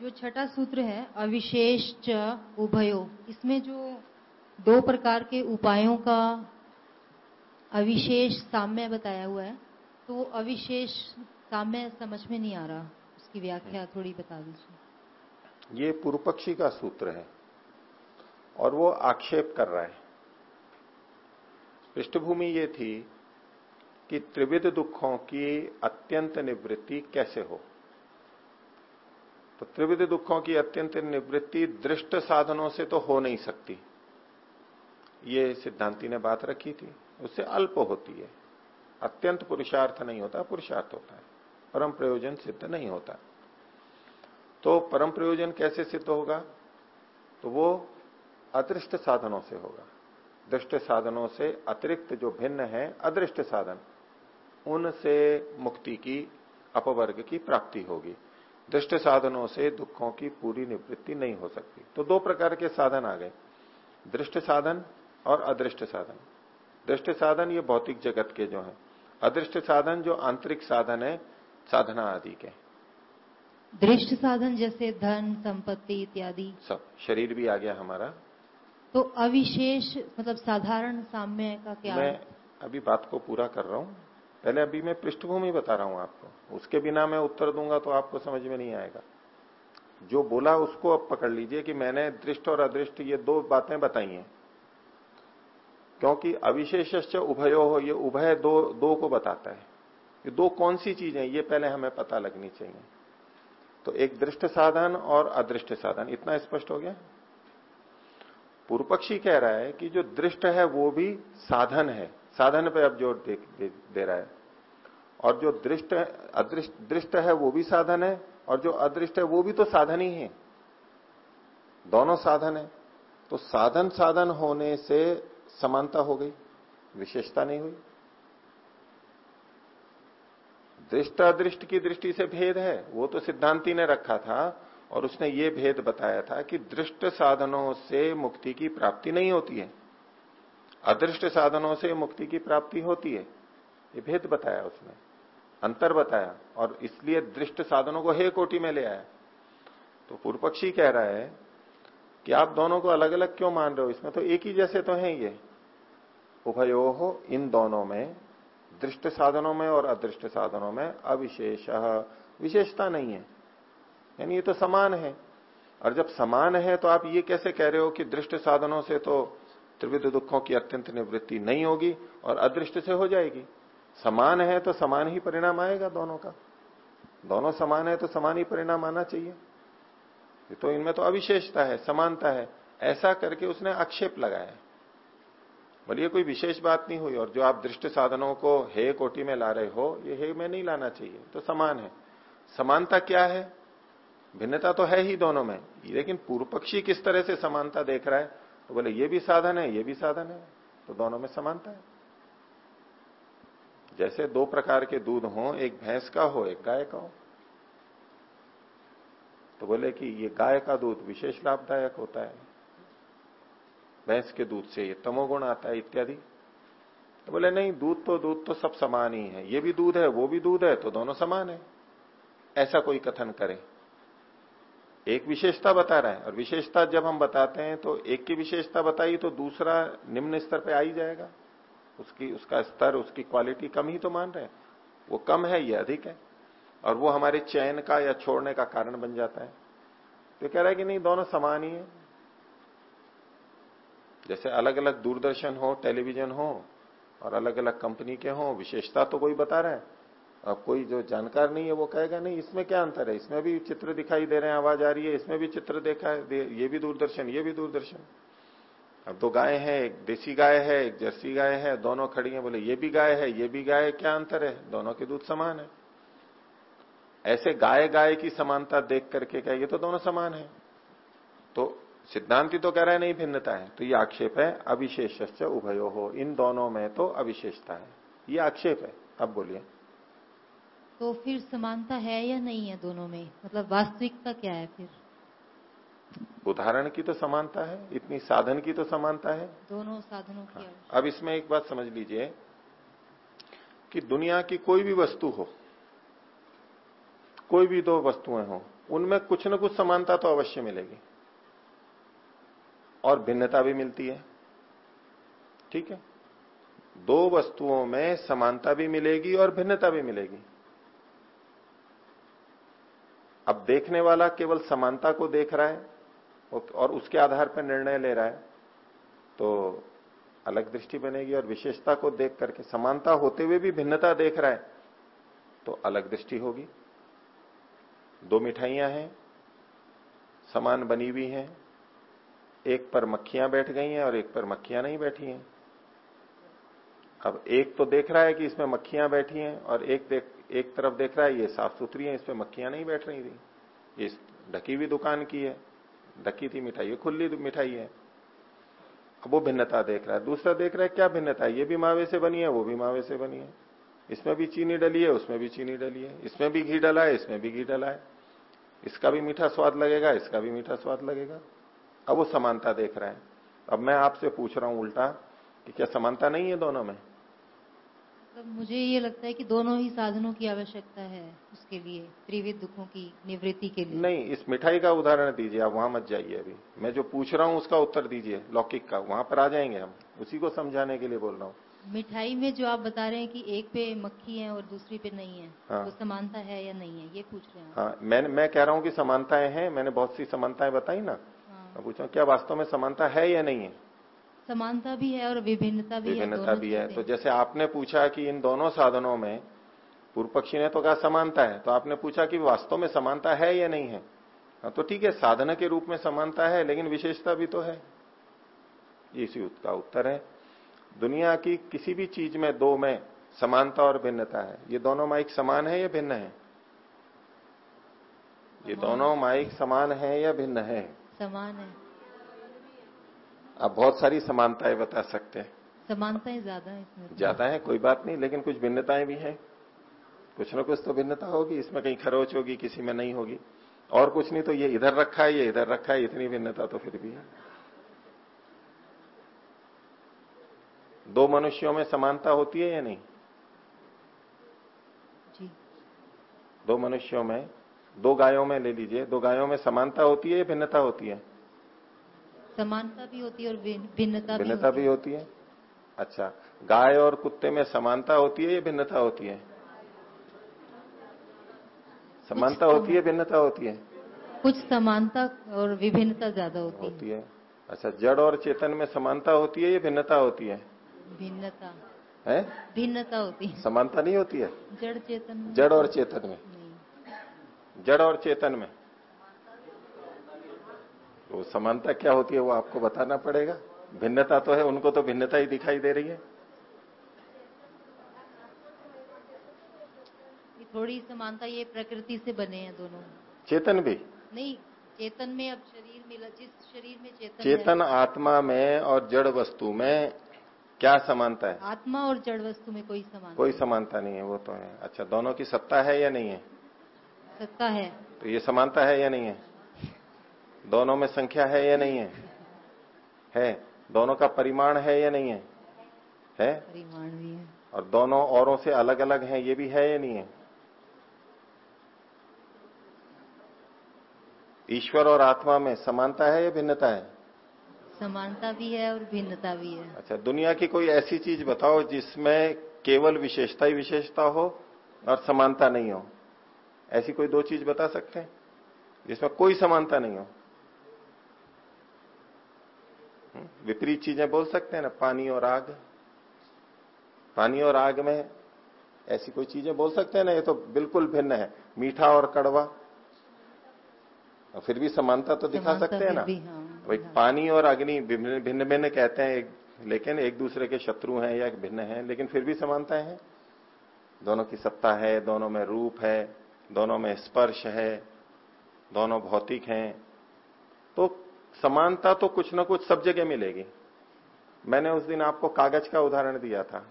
जो छठा सूत्र है अविशेष च उभयो इसमें जो दो प्रकार के उपायों का अविशेष साम्य बताया हुआ है तो अविशेष साम्य समझ में नहीं आ रहा। उसकी व्याख्या थोड़ी बता दीजिए। ये पूर्व पक्षी का सूत्र है, और वो आक्षेप कर रहा है। पृष्ठभूमि ये थी कि त्रिविध दुखों की अत्यंत निवृत्ति कैसे हो। तो त्रिविध दुखों की अत्यंत निवृत्ति दृष्ट साधनों से तो हो नहीं सकती। ये सिद्धांति ने बात रखी थी। उससे अल्प होती है। अत्यंत पुरुषार्थ नहीं होता, पुरुषार्थ होता है। परम प्रयोजन सिद्ध नहीं होता। तो परम प्रयोजन कैसे सिद्ध होगा? तो वो अदृष्ट साधनों से होगा। दृष्ट साधनों से अतिरिक्त जो भिन्न है, अदृष्ट साधन, उनसे मुक्ति की, अपवर्ग की प्राप्ति होगी। दृष्ट साधनों से दुखों की पूरी निवृत्ति नहीं हो सकती। तो दो प्रकार के साधन आ गए। दृष्ट साधन और अदृष्ट साधन। दृष्ट साधन ये भौतिक जगत के जो है। अदृष्ट साधन जो आंतरिक साधन है साधना आदि के। दृष्ट साधन जैसे धन संपत्ति इत्यादि। सब शरीर भी आ गया हमारा। तो अविशेष मतलब साधारण साम्य का क्या मैं अभी बात को पूरा कर रहा हूँ। पहले अभी मैं पृष्ठभूमि बता रहा हूँ आपको। उसके बिना मैं उत्तर दूँगा तो आपको समझ में नहीं आएगा। जो बोला उसको अब पकड़ लीजिए कि मैंने दृष्ट और अदृष्ट ये दो बातें बताई हैं। क्योंकि अविशेष उभयो हो ये उभय दो दो को बताता है। ये दो कौन सी चीज़ें ये पहले हमें पता लगनी चाहिए। तो एक दृष्ट साधन और अदृष्ट साधन। इतना स्पष्ट हो गया? पूर्व पक्षी कह रहा है कि जो दृष्ट है वो भी साधन है। साधन पे अब ज़ोर दे, दे, दे रहा है। और जो दृष्ट अदृष्ट दृष्ट है वो भी साधन है और जो अदृष्ट है वो भी तो साधन ही है। दोनों साधन है। तो साधन साधन होने से समानता हो गई, विशेषता नहीं हुई। दृष्ट अदृष्ट की दृष्टि से भेद है, वो तो सिद्धांति ने रखा था, और उसने ये भेद बताया था कि दृष्ट साधनों से मुक्ति की प्राप्ति नहीं होती है। अदृष्ट साधनों से मुक्ति की प्राप्ति होती है। ये भेद बताया उसने, अंतर बताया, और इसलिए दृष्ट साधनों को हे कोटि में ले आया। तो पूर्व पक्षी कह रहा है कि आप दोनों को अलग अलग क्यों मान रहे हो? इसमें तो एक ही जैसे तो हैं ये। उभयो हो इन दोनों में, दृष्ट साधनों में और अदृष्ट साधनों में अविशेष। विशेषता नहीं है। यानी ये तो समान है। और जब समान है तो आप ये कैसे कह रहे हो कि दृष्ट साधनों से तो त्रिविध दुखों की अत्यंत निवृत्ति नहीं होगी और अदृष्ट से हो जाएगी? समान है तो समान ही परिणाम आएगा दोनों का। दोनों समान है तो समान ही परिणाम आना चाहिए। तो इनमें तो अविशेषता है, समानता है। ऐसा करके उसने आक्षेप लगाया। बोलिए कोई विशेष बात नहीं हुई। और जो आप दृष्ट साधनों को हे कोटि में ला रहे हो, ये हे में नहीं लाना चाहिए। तो समान है। समानता क्या है? भिन्नता तो है ही दोनों में। लेकिन पूर्व पक्षी किस तरह से समानता देख रहा है? तो बोले, ये भी साधन है, ये भी साधन है। तो दोनों में समानता है। जैसे दो प्रकार के दूध हो, एक भैंस का हो, एक गाय का हो तो बोले कि ये गाय का दूध विशेष लाभदायक होता है। भैंस के दूध से ये तमोगुण आता है इत्यादि। तो बोले, नहीं, दूध तो दूध तो सब समान ही है। ये भी दूध है, वो भी दूध है तो दोनों समान है। ऐसा कोई कथन करे। एक विशेषता बता रहा है, और विशेषता जब हम बताते हैं तो एक की विशेषता बताई तो दूसरा निम्न स्तर पे आ ही जाएगा। उसकी, उसका स्तर, उसकी क्वालिटी कम ही तो मान रहे हैं। वो कम है, ये अधिक है। और वो हमारे चयन का या छोड़ने का कारण बन जाता है। तो कह रहा है कि नहीं, दोनों समान ही है। जैसे अलग अलग दूरदर्शन हो, टेलीविज़न हो, और अलग अलग कंपनी के हो, विशेषता तो कोई बता रहा है। अब कोई जो जानकार नहीं है, वो कहेगा, नहीं, इसमें क्या अंतर है? इसमें भी चित्र दिखाई दे रहे हैं, आवाज़ आ रही है, इसमें भी चित्र देखा है ये भी दूरदर्शन, ये भी दूरदर्शन। अब दो गाय है, एक देसी गाय है, एक जर्सी गाय है, दोनों खड़ी है, बोले, ये भी गाय है, ये भी गाय है क्या अंतर है? दोनों के दूध समान है। ऐसे गाय गाय की समानता देख करके क्या ये तो दोनों समान है। तो सिद्धांति तो कह रहा है नहीं भिन्नता है। तो ये आक्षेप है अविशेष उभयो। हो इन दोनों में तो अविशेषता है। ये आक्षेप है। अब बोलिए। तो फिर समानता है या नहीं है दोनों में? मतलब वास्तविकता क्या है फिर? उदाहरण की तो समानता है इतनी साधन की तो समानता है। दोनों साधनों की हाँ। अब इसमें एक बात समझ लीजिए कि दुनिया की कोई भी वस्तु हो कोई भी दो वस्तुएँ हो, उनमें कुछ न कुछ समानता तो अवश्य मिलेगी। और भिन्नता भी मिलती है। ठीक है? दो वस्तुओं में समानता भी मिलेगी और भिन्नता भी मिलेगी। अब देखने वाला केवल समानता को देख रहा है और उसके आधार पर निर्णय ले रहा है तो अलग दृष्टि बनेगी और विशेषता को देख करके समानता होते हुए भी भिन्नता देख रहा है तो अलग दृष्टि होगी। दो मिठाइयाँ हैं, समान बनी हुई हैं, एक पर मक्खियाँ बैठ गई हैं और एक पर मक्खियाँ नहीं बैठी हैं। अब एक तो देख रहा है कि इसमें मक्खियाँ बैठी हैं और एक देख, एक तरफ़ देख रहा है ये साफ़ सुथरी है, इसमें मक्खियाँ नहीं बैठ रही थी। ये ढकी हुई दुकान की है, ढकी थी मिठाई खुली मिठाई है। अब वो भिन्नता देख रहा है, दूसरा देख रहा है क्या भिन्नता है? ये भी मावे से बनी है, वो भी मावे से बनी है। इसमें भी चीनी डली है उसमें भी चीनी डली है। इसमें भी घी डला है इसमें भी घी डला है। इसका भी मीठा स्वाद लगेगा इसका भी मीठा स्वाद लगेगा। अब वो समानता देख रहा है। अब मैं आपसे पूछ रहा हूँ उल्टा कि क्या समानता नहीं है दोनों में? मतलब मुझे ये लगता है कि दोनों ही साधनों की आवश्यकता है उसके लिए त्रिविध दुखों की निवृत्ति के लिए। नहीं इस मिठाई का उदाहरण दीजिए आप वहाँ मत जाइए अभी। मैं जो पूछ रहा हूँ उसका उत्तर दीजिए लौकिक का। वहाँ पर आ जाएँगे हम। उसी को समझाने के लिए बोल रहा हूँ। मिठाई में जो आप बता रहे हैं कि एक पे मक्खी है और दूसरी पे नहीं है हाँ। तो समानता है या नहीं है? ये पूछ रहे हैं हाँ मैं मैं कह रहा हूँ कि समानताएँ हैं मैंने बहुत सी समानताएँ बताई ना। हाँ। मैं पूछा क्या वास्तव में समानता है या नहीं है? समानता भी है और विभिन्नता भी विभिन्नता भी है। तो जैसे आपने पूछा कि इन दोनों साधनों में पूर्व पक्षी ने तो कहा समानता है तो आपने पूछा कि वास्तव में समानता है या नहीं है? हाँ तो ठीक है साधन के रूप में समानता है लेकिन विशेषता भी तो है। इसी का उत्तर है। दुनिया की किसी भी चीज़ में दो में समानता और भिन्नता है। ये दोनों माइक समान है या भिन्न है? ये दोनों माइक समान है या भिन्न है? समान है। आप बहुत सारी समानताएँ बता सकते हैं। समानताएँ ज़्यादा है इसमें ज़्यादा है कोई बात नहीं लेकिन कुछ भिन्नताएँ भी हैं। कुछ ना कुछ तो भिन्नता होगी इसमें कहीं खरोच होगी किसी में नहीं होगी। और कुछ नहीं तो ये इधर रखा है ये इधर रखा है इतनी भिन्नता तो फिर भी है। दो मनुष्यों में समानता होती है या नहीं? जी। दो मनुष्यों में दो गायों में ले लीजिए दो गायों में समानता होती है या भिन्नता होती है? समानता भी होती है और भिन्न- भिन्नता भी भिन्नता भी होती है? अच्छा गाय और कुत्ते में समानता होती है या भिन्नता होती है? समानता होती है भिन्नता होती है? है। कुछ समानता और विभिन्नता ज़्यादा होती होती है। अच्छा जड़ और चेतन में समानता होती है या भिन्नता होती है? भिन्नता। है? भिन्नता होती है। समानता नहीं होती है? जड़ चेतन में। जड़ और चेतन में। जड़ और चेतन में। तो समानता क्या होती है वो आपको बताना पड़ेगा। भिन्नता तो है उनको तो भिन्नता ही दिखाई दे रही है। थोड़ी समानता ये प्रकृति से बने हैं दोनों। चेतन भी। नहीं चेतन में अब शरीर मिला जिस शरीर में चेतन चेतन आत्मा में और जड़ वस्तु में क्या समानता है? आत्मा और जड़ वस्तु में कोई समानता कोई समानता नहीं है वो तो है। अच्छा दोनों की सत्ता है या नहीं है? सत्ता है। तो ये समानता है या नहीं है? दोनों में संख्या है या नहीं है? है। दोनों का परिमाण है या नहीं है? है? परिमाण भी है। और दोनों औरों से अलग अलग हैं ये भी है या नहीं है? ईश्वर और आत्मा में समानता है या भिन्नता है? समानता भी है और भिन्नता भी है। अच्छा दुनिया की कोई ऐसी चीज़ बताओ जिसमें केवल विशेषता ही विशेषता हो और समानता नहीं हो। ऐसी कोई दो चीज़ बता सकते हैं? जिसमें कोई समानता नहीं हो। हम्म, विपरीत चीज़ें बोल सकते हैं ना पानी और आग। पानी और आग में ऐसी कोई चीज़ें बोल सकते हैं ना ये तो बिल्कुल भिन्न है। मीठा और कड़वा। और फिर भी समानता तो दिखा सकते हैं ना। हाँ, भाई हाँ। पानी और अग्नि भिन्न भिन्न भिन्न कहते हैं एक, लेकिन एक दूसरे के शत्रु हैं या भिन्न हैं लेकिन फिर भी समानताएँ हैं। दोनों की सत्ता है दोनों में रूप है दोनों में स्पर्श है दोनों भौतिक हैं। तो समानता तो कुछ ना कुछ सब जगह मिलेगी। मैंने उस दिन आपको कागज़ का उदाहरण दिया था।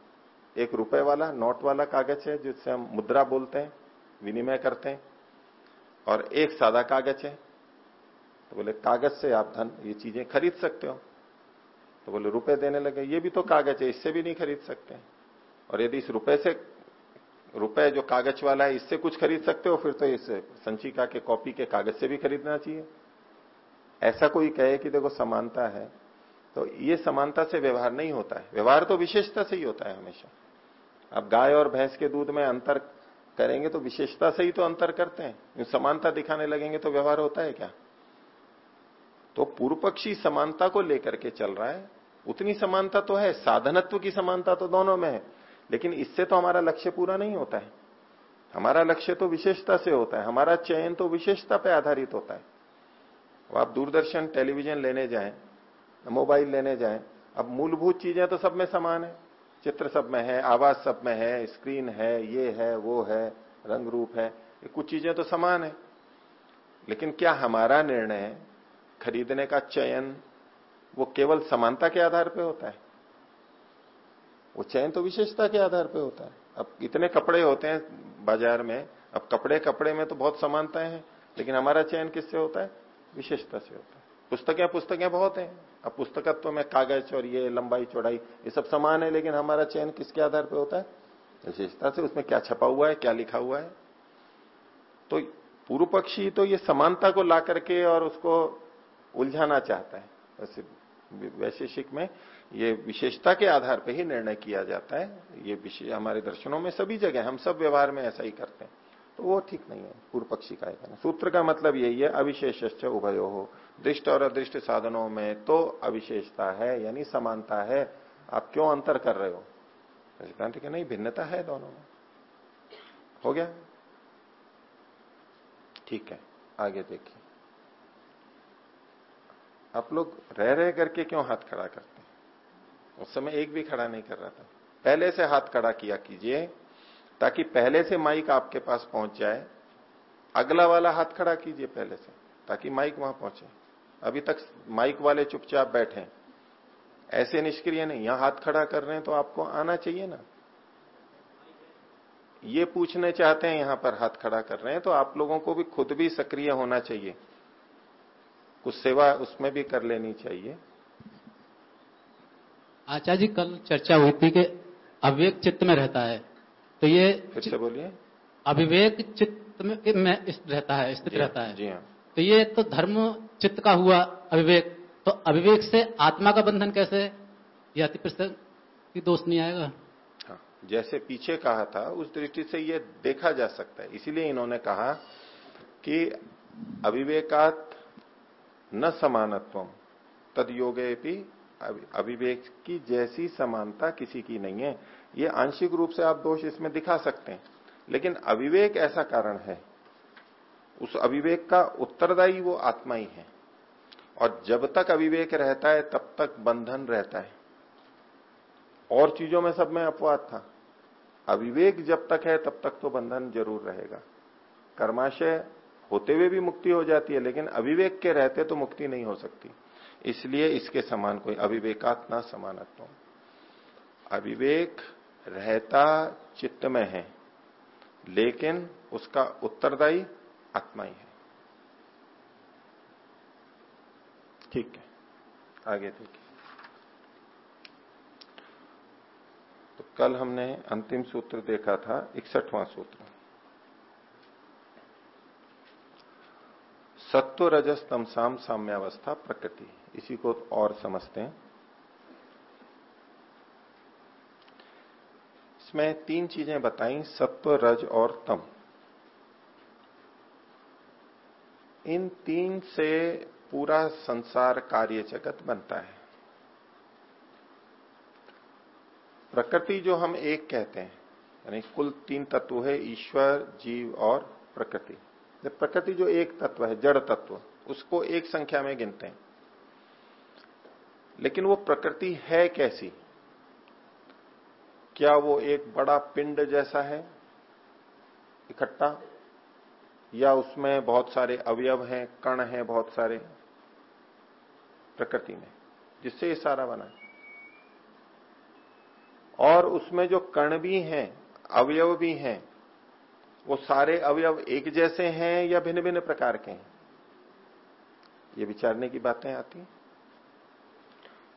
एक रुपए वाला नोट वाला कागज़ है जिससे हम मुद्रा बोलते हैं विनिमय करते हैं और एक सादा कागज़ है। तो बोले, कागज़ से आप धन, ये चीज़ें खरीद सकते हो। तो बोले, रुपए देने लगे। ये भी तो कागज़ है, इससे भी नहीं खरीद सकते। और यदि इस रुपए से, रुपए जो कागज़ वाला है, इससे कुछ खरीद सकते हो, फिर तो इस संचिका के कॉपी के कागज़ से भी खरीदना चाहिए। ऐसा कोई कहे कि देखो, समानता है तो ये समानता से व्यवहार नहीं होता है। व्यवहार तो विशेषता से ही होता है हमेशा। अब गाय और भैंस के दूध में अंतर करेंगे तो विशेषता से ही तो अंतर करते हैं। समानता दिखाने लगेंगे तो व्यवहार होता है क्या? तो पूर्व पक्षी समानता को लेकर के चल रहा है। उतनी समानता तो है, साधनत्व की समानता तो दोनों में है, लेकिन इससे तो हमारा लक्ष्य पूरा नहीं होता है। हमारा लक्ष्य तो विशेषता से होता है, हमारा चयन तो विशेषता पे आधारित होता है। अब आप दूरदर्शन, टेलीविज़न लेने जाएँ, मोबाइल लेने जाएँ, अब मूलभूत चीज़ें तो सब में समान है। चित्र सब में है, आवाज़ सब में है, स्क्रीन है, ये है, वो है, रंग रूप है, ये कुछ चीज़ें तो समान है। लेकिन क्या हमारा निर्णय खरीदने का चयन, वो केवल समानता के आधार पे होता है। वो चयन तो विशेषता के आधार पे होता है। अब इतने कपड़े होते हैं बाज़ार में, अब कपड़े कपड़े में तो बहुत समानताएँ हैं, लेकिन हमारा चयन किससे होता है? विशेषता से होता है। पुस्तकें पुस्तकें बहुत हैं। अब पुस्तकत्व में कागज़ और ये लंबाई, चौड़ाई, ये सब समान है, लेकिन हमारा चयन किसके आधार पर होता है? विशेषता से। उसमें क्या छपा हुआ है, क्या लिखा हुआ है? तो पूर्व पक्षी तो ये समानता को ला करके और उसको उलझाना चाहता है। वैसे वैशेषिक में ये विशेषता के आधार पर ही निर्णय किया जाता है। ये विषय हमारे दर्शनों में सभी जगह हम सब व्यवहार में ऐसा ही करते हैं। तो वो ठीक नहीं है पूर्व पक्षी का कहना सूत्र का मतलब यही है अविशेष उभयो। हो दृष्ट और अदृष्ट साधनों में तो अविशेषता है, यानी समानता है। आप क्यों अंतर कर रहे हो? सिद्धांत के नहीं, भिन्नता है दोनों में। हो गया? ठीक है, आगे देखिए। आप लोग रह रह करके क्यों हाथ खड़ा करते हैं? उस समय एक भी खड़ा नहीं कर रहा था। पहले से हाथ खड़ा किया कीजिए, ताकि पहले से माइक आपके पास पहुँच जाए। अगला वाला हाथ खड़ा कीजिए पहले से, ताकि माइक वहाँ पहुँचे। अभी तक माइक वाले चुपचाप बैठे ऐसे निष्क्रिय नहीं, यहाँ हाथ खड़ा कर रहे हैं तो आपको आना चाहिए ना। ये पूछने चाहते हैं, यहाँ पर हाथ खड़ा कर रहे हैं तो आप लोगों को भी खुद भी सक्रिय होना चाहिए। कुछ सेवा उसमें भी कर लेनी चाहिए। आचार्य जी कल चर्चा हुई थी कि अविवेक चित्त में रहता है। तो ये फिर से बोलिए। अविवेक चित्त में, में रहता है स्थित रहता है। जी हाँ। तो ये तो धर्म चित्त का हुआ अविवेक। तो अविवेक से आत्मा का बंधन कैसे? या की दोष नहीं आएगा। हाँ जैसे पीछे कहा था उस दृष्टि से ये देखा जा सकता है। इसीलिए इन्होंने कहा कि अविवेकात न समानत्व तद योगे भी अविवेक की जैसी समानता किसी की नहीं है। ये आंशिक रूप से आप दोष इसमें दिखा सकते हैं, लेकिन अविवेक ऐसा कारण है। उस अविवेक का उत्तरदायी वो आत्मा ही है। और जब तक अविवेक रहता है, तब तक बंधन रहता है। और चीज़ों में सब में अपवाद था। अविवेक जब तक है, तब तक तो बंधन ज़रूर रहेगा। कर्माशय होते हुए भी मुक्ति हो जाती है, लेकिन अविवेक के रहते तो मुक्ति नहीं हो सकती। इसलिए इसके समान कोई अविवेकात न समानत्व। अविवेक रहता चित्त में है, लेकिन उसका उत्तरदायी आत्मा ही है। ठीक है, आगे देखिए। तो कल हमने अंतिम सूत्र देखा था, इकसठवां सूत्र। सत्व रजस तमसाम साम्यावस्था प्रकृति। इसी को और समझते हैं। इसमें तीन चीज़ें बताई सत्व रज और तम। इन तीन से पूरा संसार कार्य जगत बनता है। प्रकृति जो हम एक कहते हैं, यानी कुल तीन तत्व है, ईश्वर, जीव और प्रकृति। प्रकृति जो एक तत्व है, जड़ तत्व, उसको एक संख्या में गिनते हैं। लेकिन वो प्रकृति है कैसी? क्या वो एक बड़ा पिंड जैसा है, इकट्ठा? या उसमें बहुत सारे अवयव हैं, कण हैं, बहुत सारे प्रकृति में, जिससे ये सारा बना है? और उसमें जो कण भी हैं, अवयव भी हैं वो सारे अवयव एक जैसे हैं या भिन्न भिन्न प्रकार के हैं? ये विचारने की बातें आती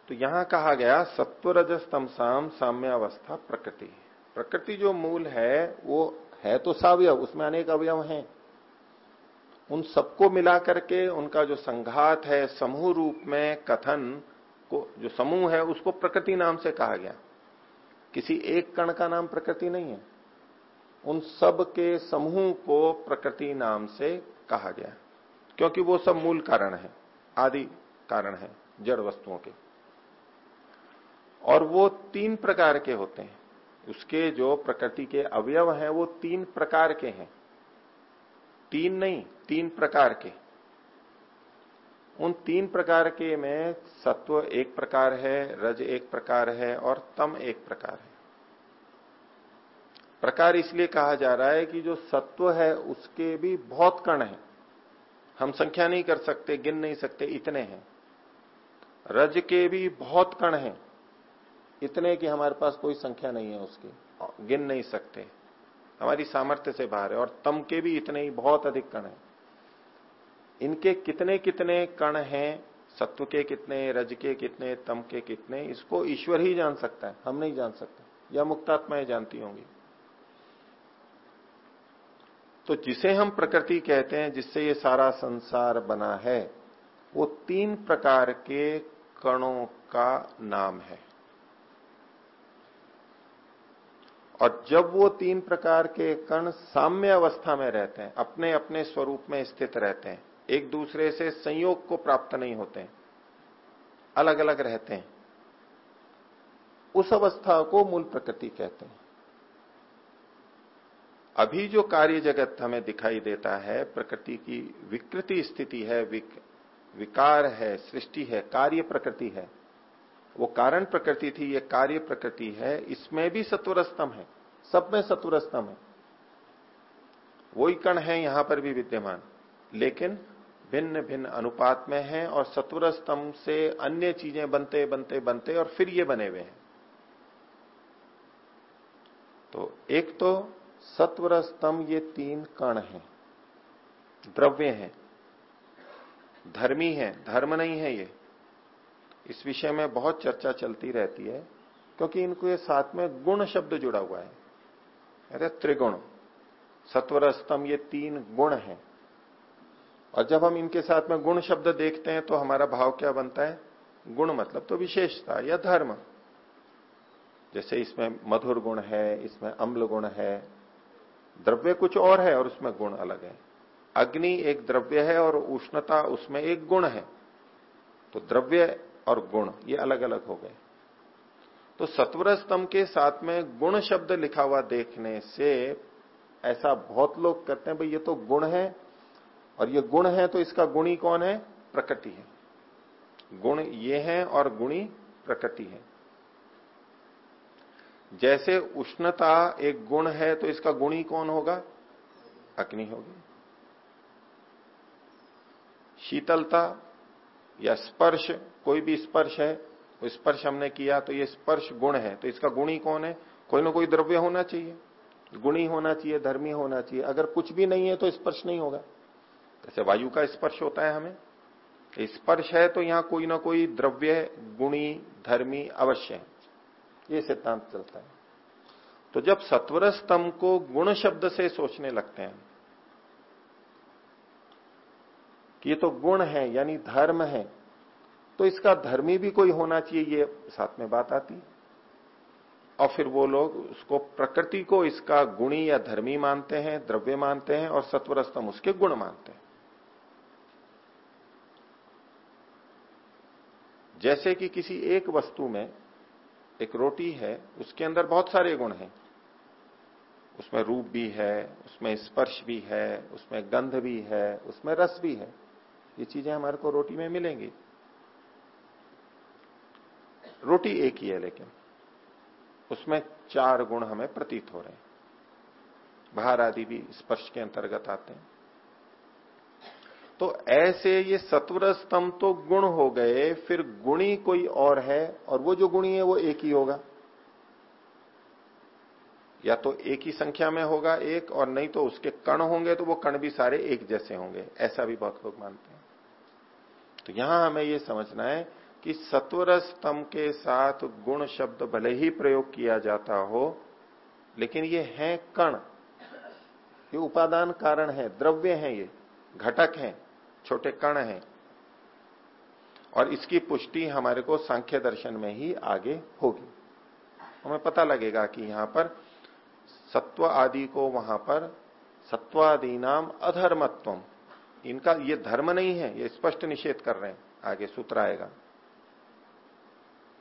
तो यहाँ कहा गया सत्वरजस तमसाम साम्यावस्था प्रकृति। प्रकृति जो मूल है, वो है तो सावयव, उसमें अनेक अवयव हैं। उन सबको मिला करके उनका जो संघात है, समूह रूप में कथन को, जो समूह है, उसको प्रकृति नाम से कहा गया। किसी एक कण का नाम प्रकृति नहीं है। उन सब के समूह को प्रकृति नाम से कहा गया क्योंकि वो सब मूल कारण है, आदि कारण है, जड़ वस्तुओं के। और वो तीन प्रकार के होते हैं। उसके जो प्रकृति के अवयव हैं, वो तीन प्रकार के हैं। तीन नहीं, तीन प्रकार के। उन तीन प्रकार के में सत्व एक प्रकार है, रज एक प्रकार है और तम एक प्रकार है। प्रकार इसलिए कहा जा रहा है कि जो सत्व है, उसके भी बहुत कण है। हम संख्या नहीं कर सकते, गिन नहीं सकते, इतने हैं। रज के भी बहुत कण हैं। इतने कि हमारे पास कोई संख्या नहीं है उसकी। गिन नहीं सकते। हमारी सामर्थ्य से बाहर है, और तम के भी इतने ही बहुत अधिक कण है। इनके कितने कितने कण हैं, सत्व के कितने, रज के कितने, तम के कितने, इसको ईश्वर ही जान सकता है, हम नहीं जान सकते। या मुक्तात्माएँ जानती होंगी। तो जिसे हम प्रकृति कहते हैं, जिससे ये सारा संसार बना है, वो तीन प्रकार के कणों का नाम है। और जब वो तीन प्रकार के कण साम्य अवस्था में रहते हैं, अपने अपने स्वरूप में स्थित रहते हैं, एक दूसरे से संयोग को प्राप्त नहीं होते हैं, अलग अलग रहते हैं, उस अवस्था को मूल प्रकृति कहते हैं। अभी जो कार्य जगत हमें दिखाई देता है प्रकृति की विकृति स्थिति है विक, विकार है सृष्टि है कार्य प्रकृति है वो कारण प्रकृति थी ये कार्य प्रकृति है इसमें भी सत्वरस्तम है सब में सत्वरस्तम है। वही कण है यहाँ पर भी विद्यमान लेकिन भिन्न भिन्न अनुपात में है और सत्वर स्तंभ से अन्य चीज़ें बनते बनते बनते और फिर ये बने हुए हैं। तो एक तो सत्वर स्तंभ ये तीन कण हैं। द्रव्य हैं। धर्मी है। धर्म नहीं है ये। इस विषय में बहुत चर्चा चलती रहती है, क्योंकि इनको ये साथ में गुण शब्द जुड़ा हुआ है। अरे त्रिगुण। सत्वर स्तंभ ये तीन गुण हैं। और जब हम इनके साथ में गुण शब्द देखते हैं तो हमारा भाव क्या बनता है? गुण मतलब तो विशेषता या धर्म। जैसे इसमें मधुर गुण है, इसमें अम्ल गुण है द्रव्य कुछ और है और उसमें गुण अलग है। अग्नि एक द्रव्य है और उष्णता उसमें एक गुण है। तो द्रव्य और गुण, ये अलग अलग हो गए। तो सत्वर स्तंभ के साथ में गुण शब्द लिखा हुआ देखने से ऐसा बहुत लोग कहते हैं, भाई ये तो गुण है और ये गुण है तो इसका गुणी कौन है? प्रकृति है। गुण ये है और गुणी प्रकृति है। जैसे उष्णता एक गुण है तो इसका गुणी कौन होगा? अग्नि होगी। शीतलता या स्पर्श, कोई भी स्पर्श है तो स्पर्श हमने किया तो ये स्पर्श गुण है तो इसका गुणी कौन है? कोई ना कोई द्रव्य होना चाहिए। गुणी होना चाहिए, धर्मी होना चाहिए। अगर कुछ भी नहीं है तो स्पर्श नहीं होगा। जैसे वायु का स्पर्श होता है हमें। स्पर्श है तो यहाँ कोई ना कोई द्रव्य, गुणी, धर्मी अवश्य है। ये सिद्धांत चलता है। तो जब सत्वर स्तंभ को गुण शब्द से सोचने लगते हैं, कि ये तो गुण है, यानी धर्म है तो इसका धर्मी भी कोई होना चाहिए, ये साथ में बात आती है। और फिर वो लोग उसको प्रकृति को इसका गुणी या धर्मी मानते हैं, द्रव्य मानते हैं, और सत्वर स्तंभ उसके गुण मानते हैं। जैसे कि किसी एक वस्तु में एक रोटी है, उसके अंदर बहुत सारे गुण हैं। उसमें रूप भी है, उसमें स्पर्श भी है, उसमें गंध भी है, उसमें रस भी है। ये चीज़ें हमारे को रोटी में मिलेंगी। रोटी एक ही है, लेकिन उसमें चार गुण हमें प्रतीत हो रहे हैं। बाहर आदि भी स्पर्श के अंतर्गत आते हैं। तो ऐसे ये सत्वर स्तंभ तो गुण हो गए, फिर गुणी कोई और है, और वो जो गुणी है वो एक ही होगा। या तो एक ही संख्या में होगा एक, और नहीं तो उसके कण होंगे तो वो कण भी सारे एक जैसे होंगे। ऐसा भी बहुत लोग मानते हैं। तो यहाँ हमें ये समझना है कि सत्वर स्तंभ के साथ गुण शब्द भले ही प्रयोग किया जाता हो, लेकिन ये है कण। ये उपादान कारण है, द्रव्य है ये, घटक हैं। छोटे कण हैं। और इसकी पुष्टि हमारे को सांख्य दर्शन में ही आगे होगी। हमें पता लगेगा कि यहाँ पर सत्व आदि को वहाँ पर सत्वादि नाम अधर्मत्व इनका ये धर्म नहीं है, ये स्पष्ट निषेध कर रहे हैं। आगे सूत्र आएगा।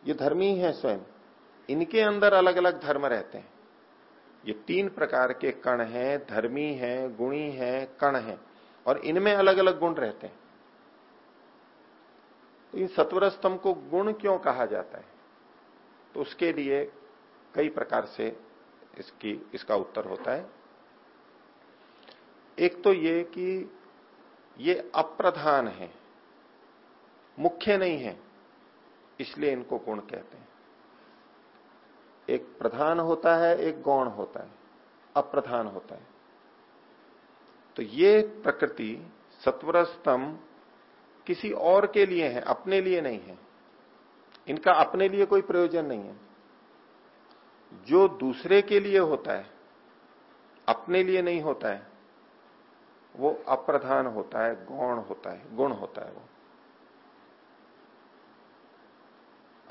ये धर्मी है स्वयं। इनके अंदर अलग अलग धर्म रहते हैं। ये तीन प्रकार के कण हैं, धर्मी हैं, गुणी हैं, कण हैं। और इनमें अलग अलग गुण रहते हैं। तो इन सत्वर स्तंभ को गुण क्यों कहा जाता है? तो उसके लिए कई प्रकार से इसकी, इसका उत्तर होता है। एक तो ये कि ये अप्रधान है, मुख्य नहीं है, इसलिए इनको गुण कहते हैं। एक प्रधान होता है, एक गौण होता है, अप्रधान होता है। तो ये प्रकृति सत्वर स्तंभ किसी और के लिए है, अपने लिए नहीं है। इनका अपने लिए कोई प्रयोजन नहीं है। जो दूसरे के लिए होता है, अपने लिए नहीं होता है, वो अप्रधान होता है, गौण होता है, गुण होता है वो।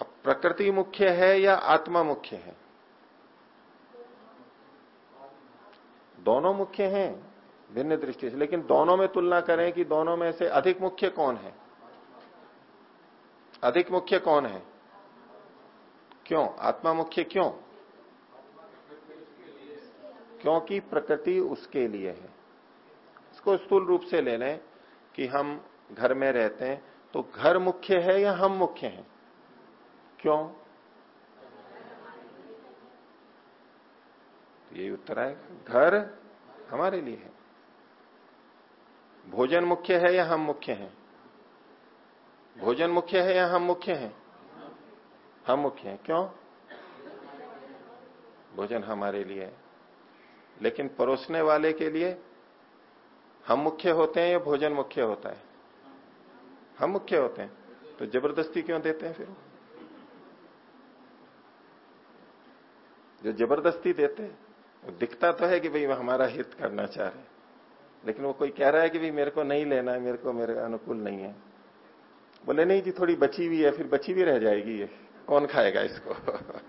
अब प्रकृति मुख्य है या आत्मा मुख्य है? दोनों मुख्य हैं। भिन्न दृष्टि से। लेकिन दोनों में तुलना करें कि दोनों में से अधिक मुख्य कौन है? अधिक मुख्य कौन है? क्यों? आत्मा मुख्य क्यों? क्योंकि प्रकृति उसके लिए है। इसको स्थूल रूप से ले लें कि हम घर में रहते हैं तो घर मुख्य है या हम मुख्य हैं? क्यों? तो यही उत्तर है घर हमारे लिए है। भोजन मुख्य है या हम मुख्य हैं? भोजन मुख्य है या हम मुख्य हैं? हम मुख्य हैं। क्यों? भोजन हमारे लिए है। लेकिन परोसने वाले के लिए हम मुख्य होते हैं या भोजन मुख्य होता है? हम मुख्य होते हैं। तो ज़बरदस्ती क्यों देते हैं फिर? जो ज़बरदस्ती देते हैं, वो दिखता तो है कि भाई हमारा हित करना चाह रहे लेकिन वो कोई कह रहा है कि भाई मेरे को नहीं लेना है, मेरे को, मेरे अनुकूल नहीं है। बोले, नहीं जी, थोड़ी बची हुई है, फिर बची भी रह जाएगी ये। कौन खाएगा इसको?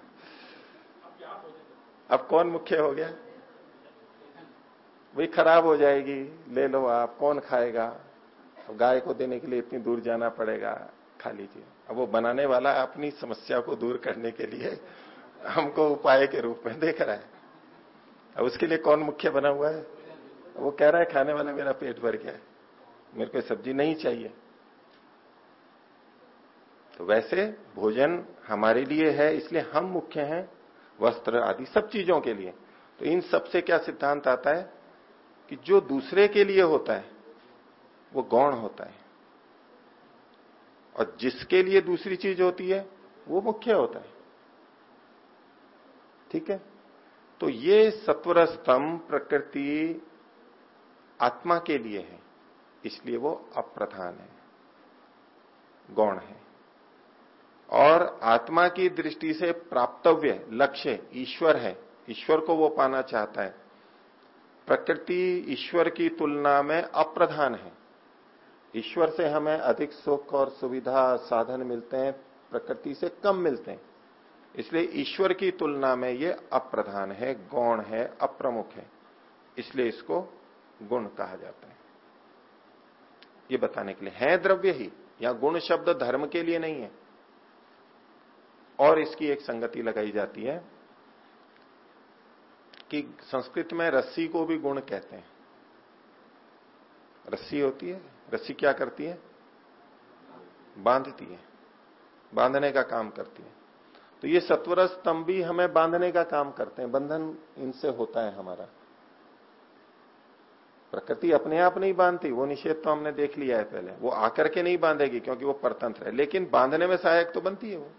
अब कौन मुख्य हो गया? वही खराब हो जाएगी, ले लो आप, कौन खाएगा? तो गाय को देने के लिए इतनी दूर जाना पड़ेगा, खा लीजिए। अब वो बनाने वाला अपनी समस्या को दूर करने के लिए हमको उपाय के रूप में देख रहा है। अब उसके लिए कौन मुख्य बना हुआ है? वो कह रहा है, खाने वाला मेरा पेट भर गया है। मेरे को सब्ज़ी नहीं चाहिए। तो वैसे भोजन हमारे लिए है, इसलिए हम मुख्य हैं वस्त्र आदि, सब चीज़ों के लिए। तो इन सबसे क्या सिद्धांत आता है कि जो दूसरे के लिए होता है, वो गौण होता है। और जिसके लिए दूसरी चीज़ होती है, वो मुख्य होता है। ठीक है? तो ये सत्वर स्तंभ प्रकृति आत्मा के लिए है, इसलिए वो अप्रधान है, गौण है। और आत्मा की दृष्टि से प्राप्तव्य लक्ष्य ईश्वर है, ईश्वर को वो पाना चाहता है। प्रकृति ईश्वर की तुलना में अप्रधान है। ईश्वर से हमें अधिक सुख और सुविधा, साधन मिलते हैं, प्रकृति से कम मिलते हैं। इसलिए ईश्वर की तुलना में ये अप्रधान है, गौण है, अप्रमुख है। इसलिए इसको गुण कहा जाता है। ये बताने के लिए, है द्रव्य ही, या गुण शब्द धर्म के लिए नहीं है। और इसकी एक संगति लगाई जाती है कि संस्कृत में रस्सी को भी गुण कहते हैं। रस्सी होती है, रस्सी क्या करती है? बांधती है, बांधने का काम करती है। तो ये सत्वर स्तंभ भी हमें बांधने का काम करते हैं, बंधन इनसे होता है हमारा। प्रकृति अपने आप नहीं बांधती, वो निषेध तो हमने देख लिया है पहले। वो आकर के नहीं बांधेगी क्योंकि वो परतंत्र है। लेकिन बांधने में सहायक तो बनती है वो।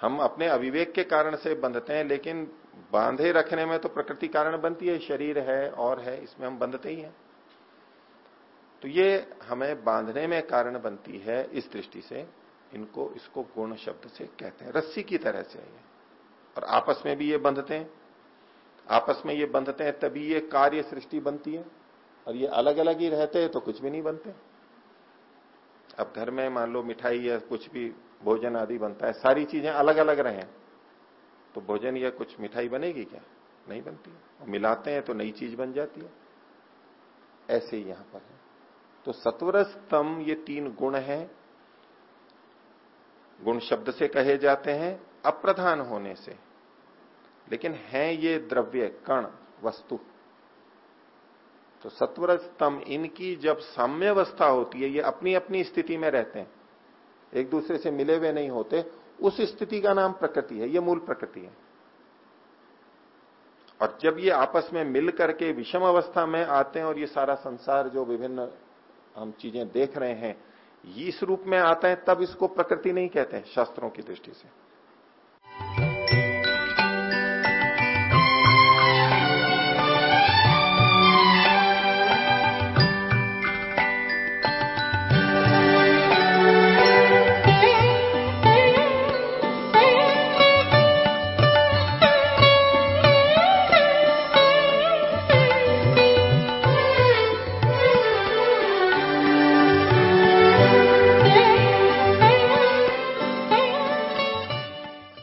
हम अपने अविवेक के कारण से बंधते हैं, लेकिन बांधे रखने में तो प्रकृति कारण बनती है। शरीर है, और है, इसमें हम बंधते ही हैं। तो ये हमें बांधने में कारण बनती है इस दृष्टि से। इनको, इसको गुण शब्द से कहते हैं। रस्सी की तरह से और आपस में भी ये बंधते हैं। आपस में ये बंधते हैं, तभी ये कार्य सृष्टि बनती है। और ये अलग अलग ही रहते हैं तो कुछ भी नहीं बनते। अब घर में मान लो मिठाई या कुछ भी, भोजन आदि बनता है, सारी चीज़ें अलग अलग रहे तो भोजन या कुछ मिठाई बनेगी क्या? नहीं बनती। और मिलाते हैं तो नई चीज़ बन जाती है। ऐसे ही यहाँ पर है। तो सत्वर स्तंभ ये तीन गुण हैं। गुण शब्द से कहे जाते हैं, अप्रधान होने से। लेकिन है ये द्रव्य, कण, वस्तु। तो सत्वर स्तंभ इनकी जब साम्यवस्था होती है, ये अपनी अपनी स्थिति में रहते हैं। एक दूसरे से मिले हुए नहीं होते। उस स्थिति का नाम प्रकृति है, ये मूल प्रकृति है। और जब ये आपस में मिल करके विषम अवस्था में आते हैं और ये सारा संसार जो विभिन्न हम चीज़ें देख रहे हैं इस रूप में आता है, तब इसको प्रकृति नहीं कहते हैं, शास्त्रों की दृष्टि से।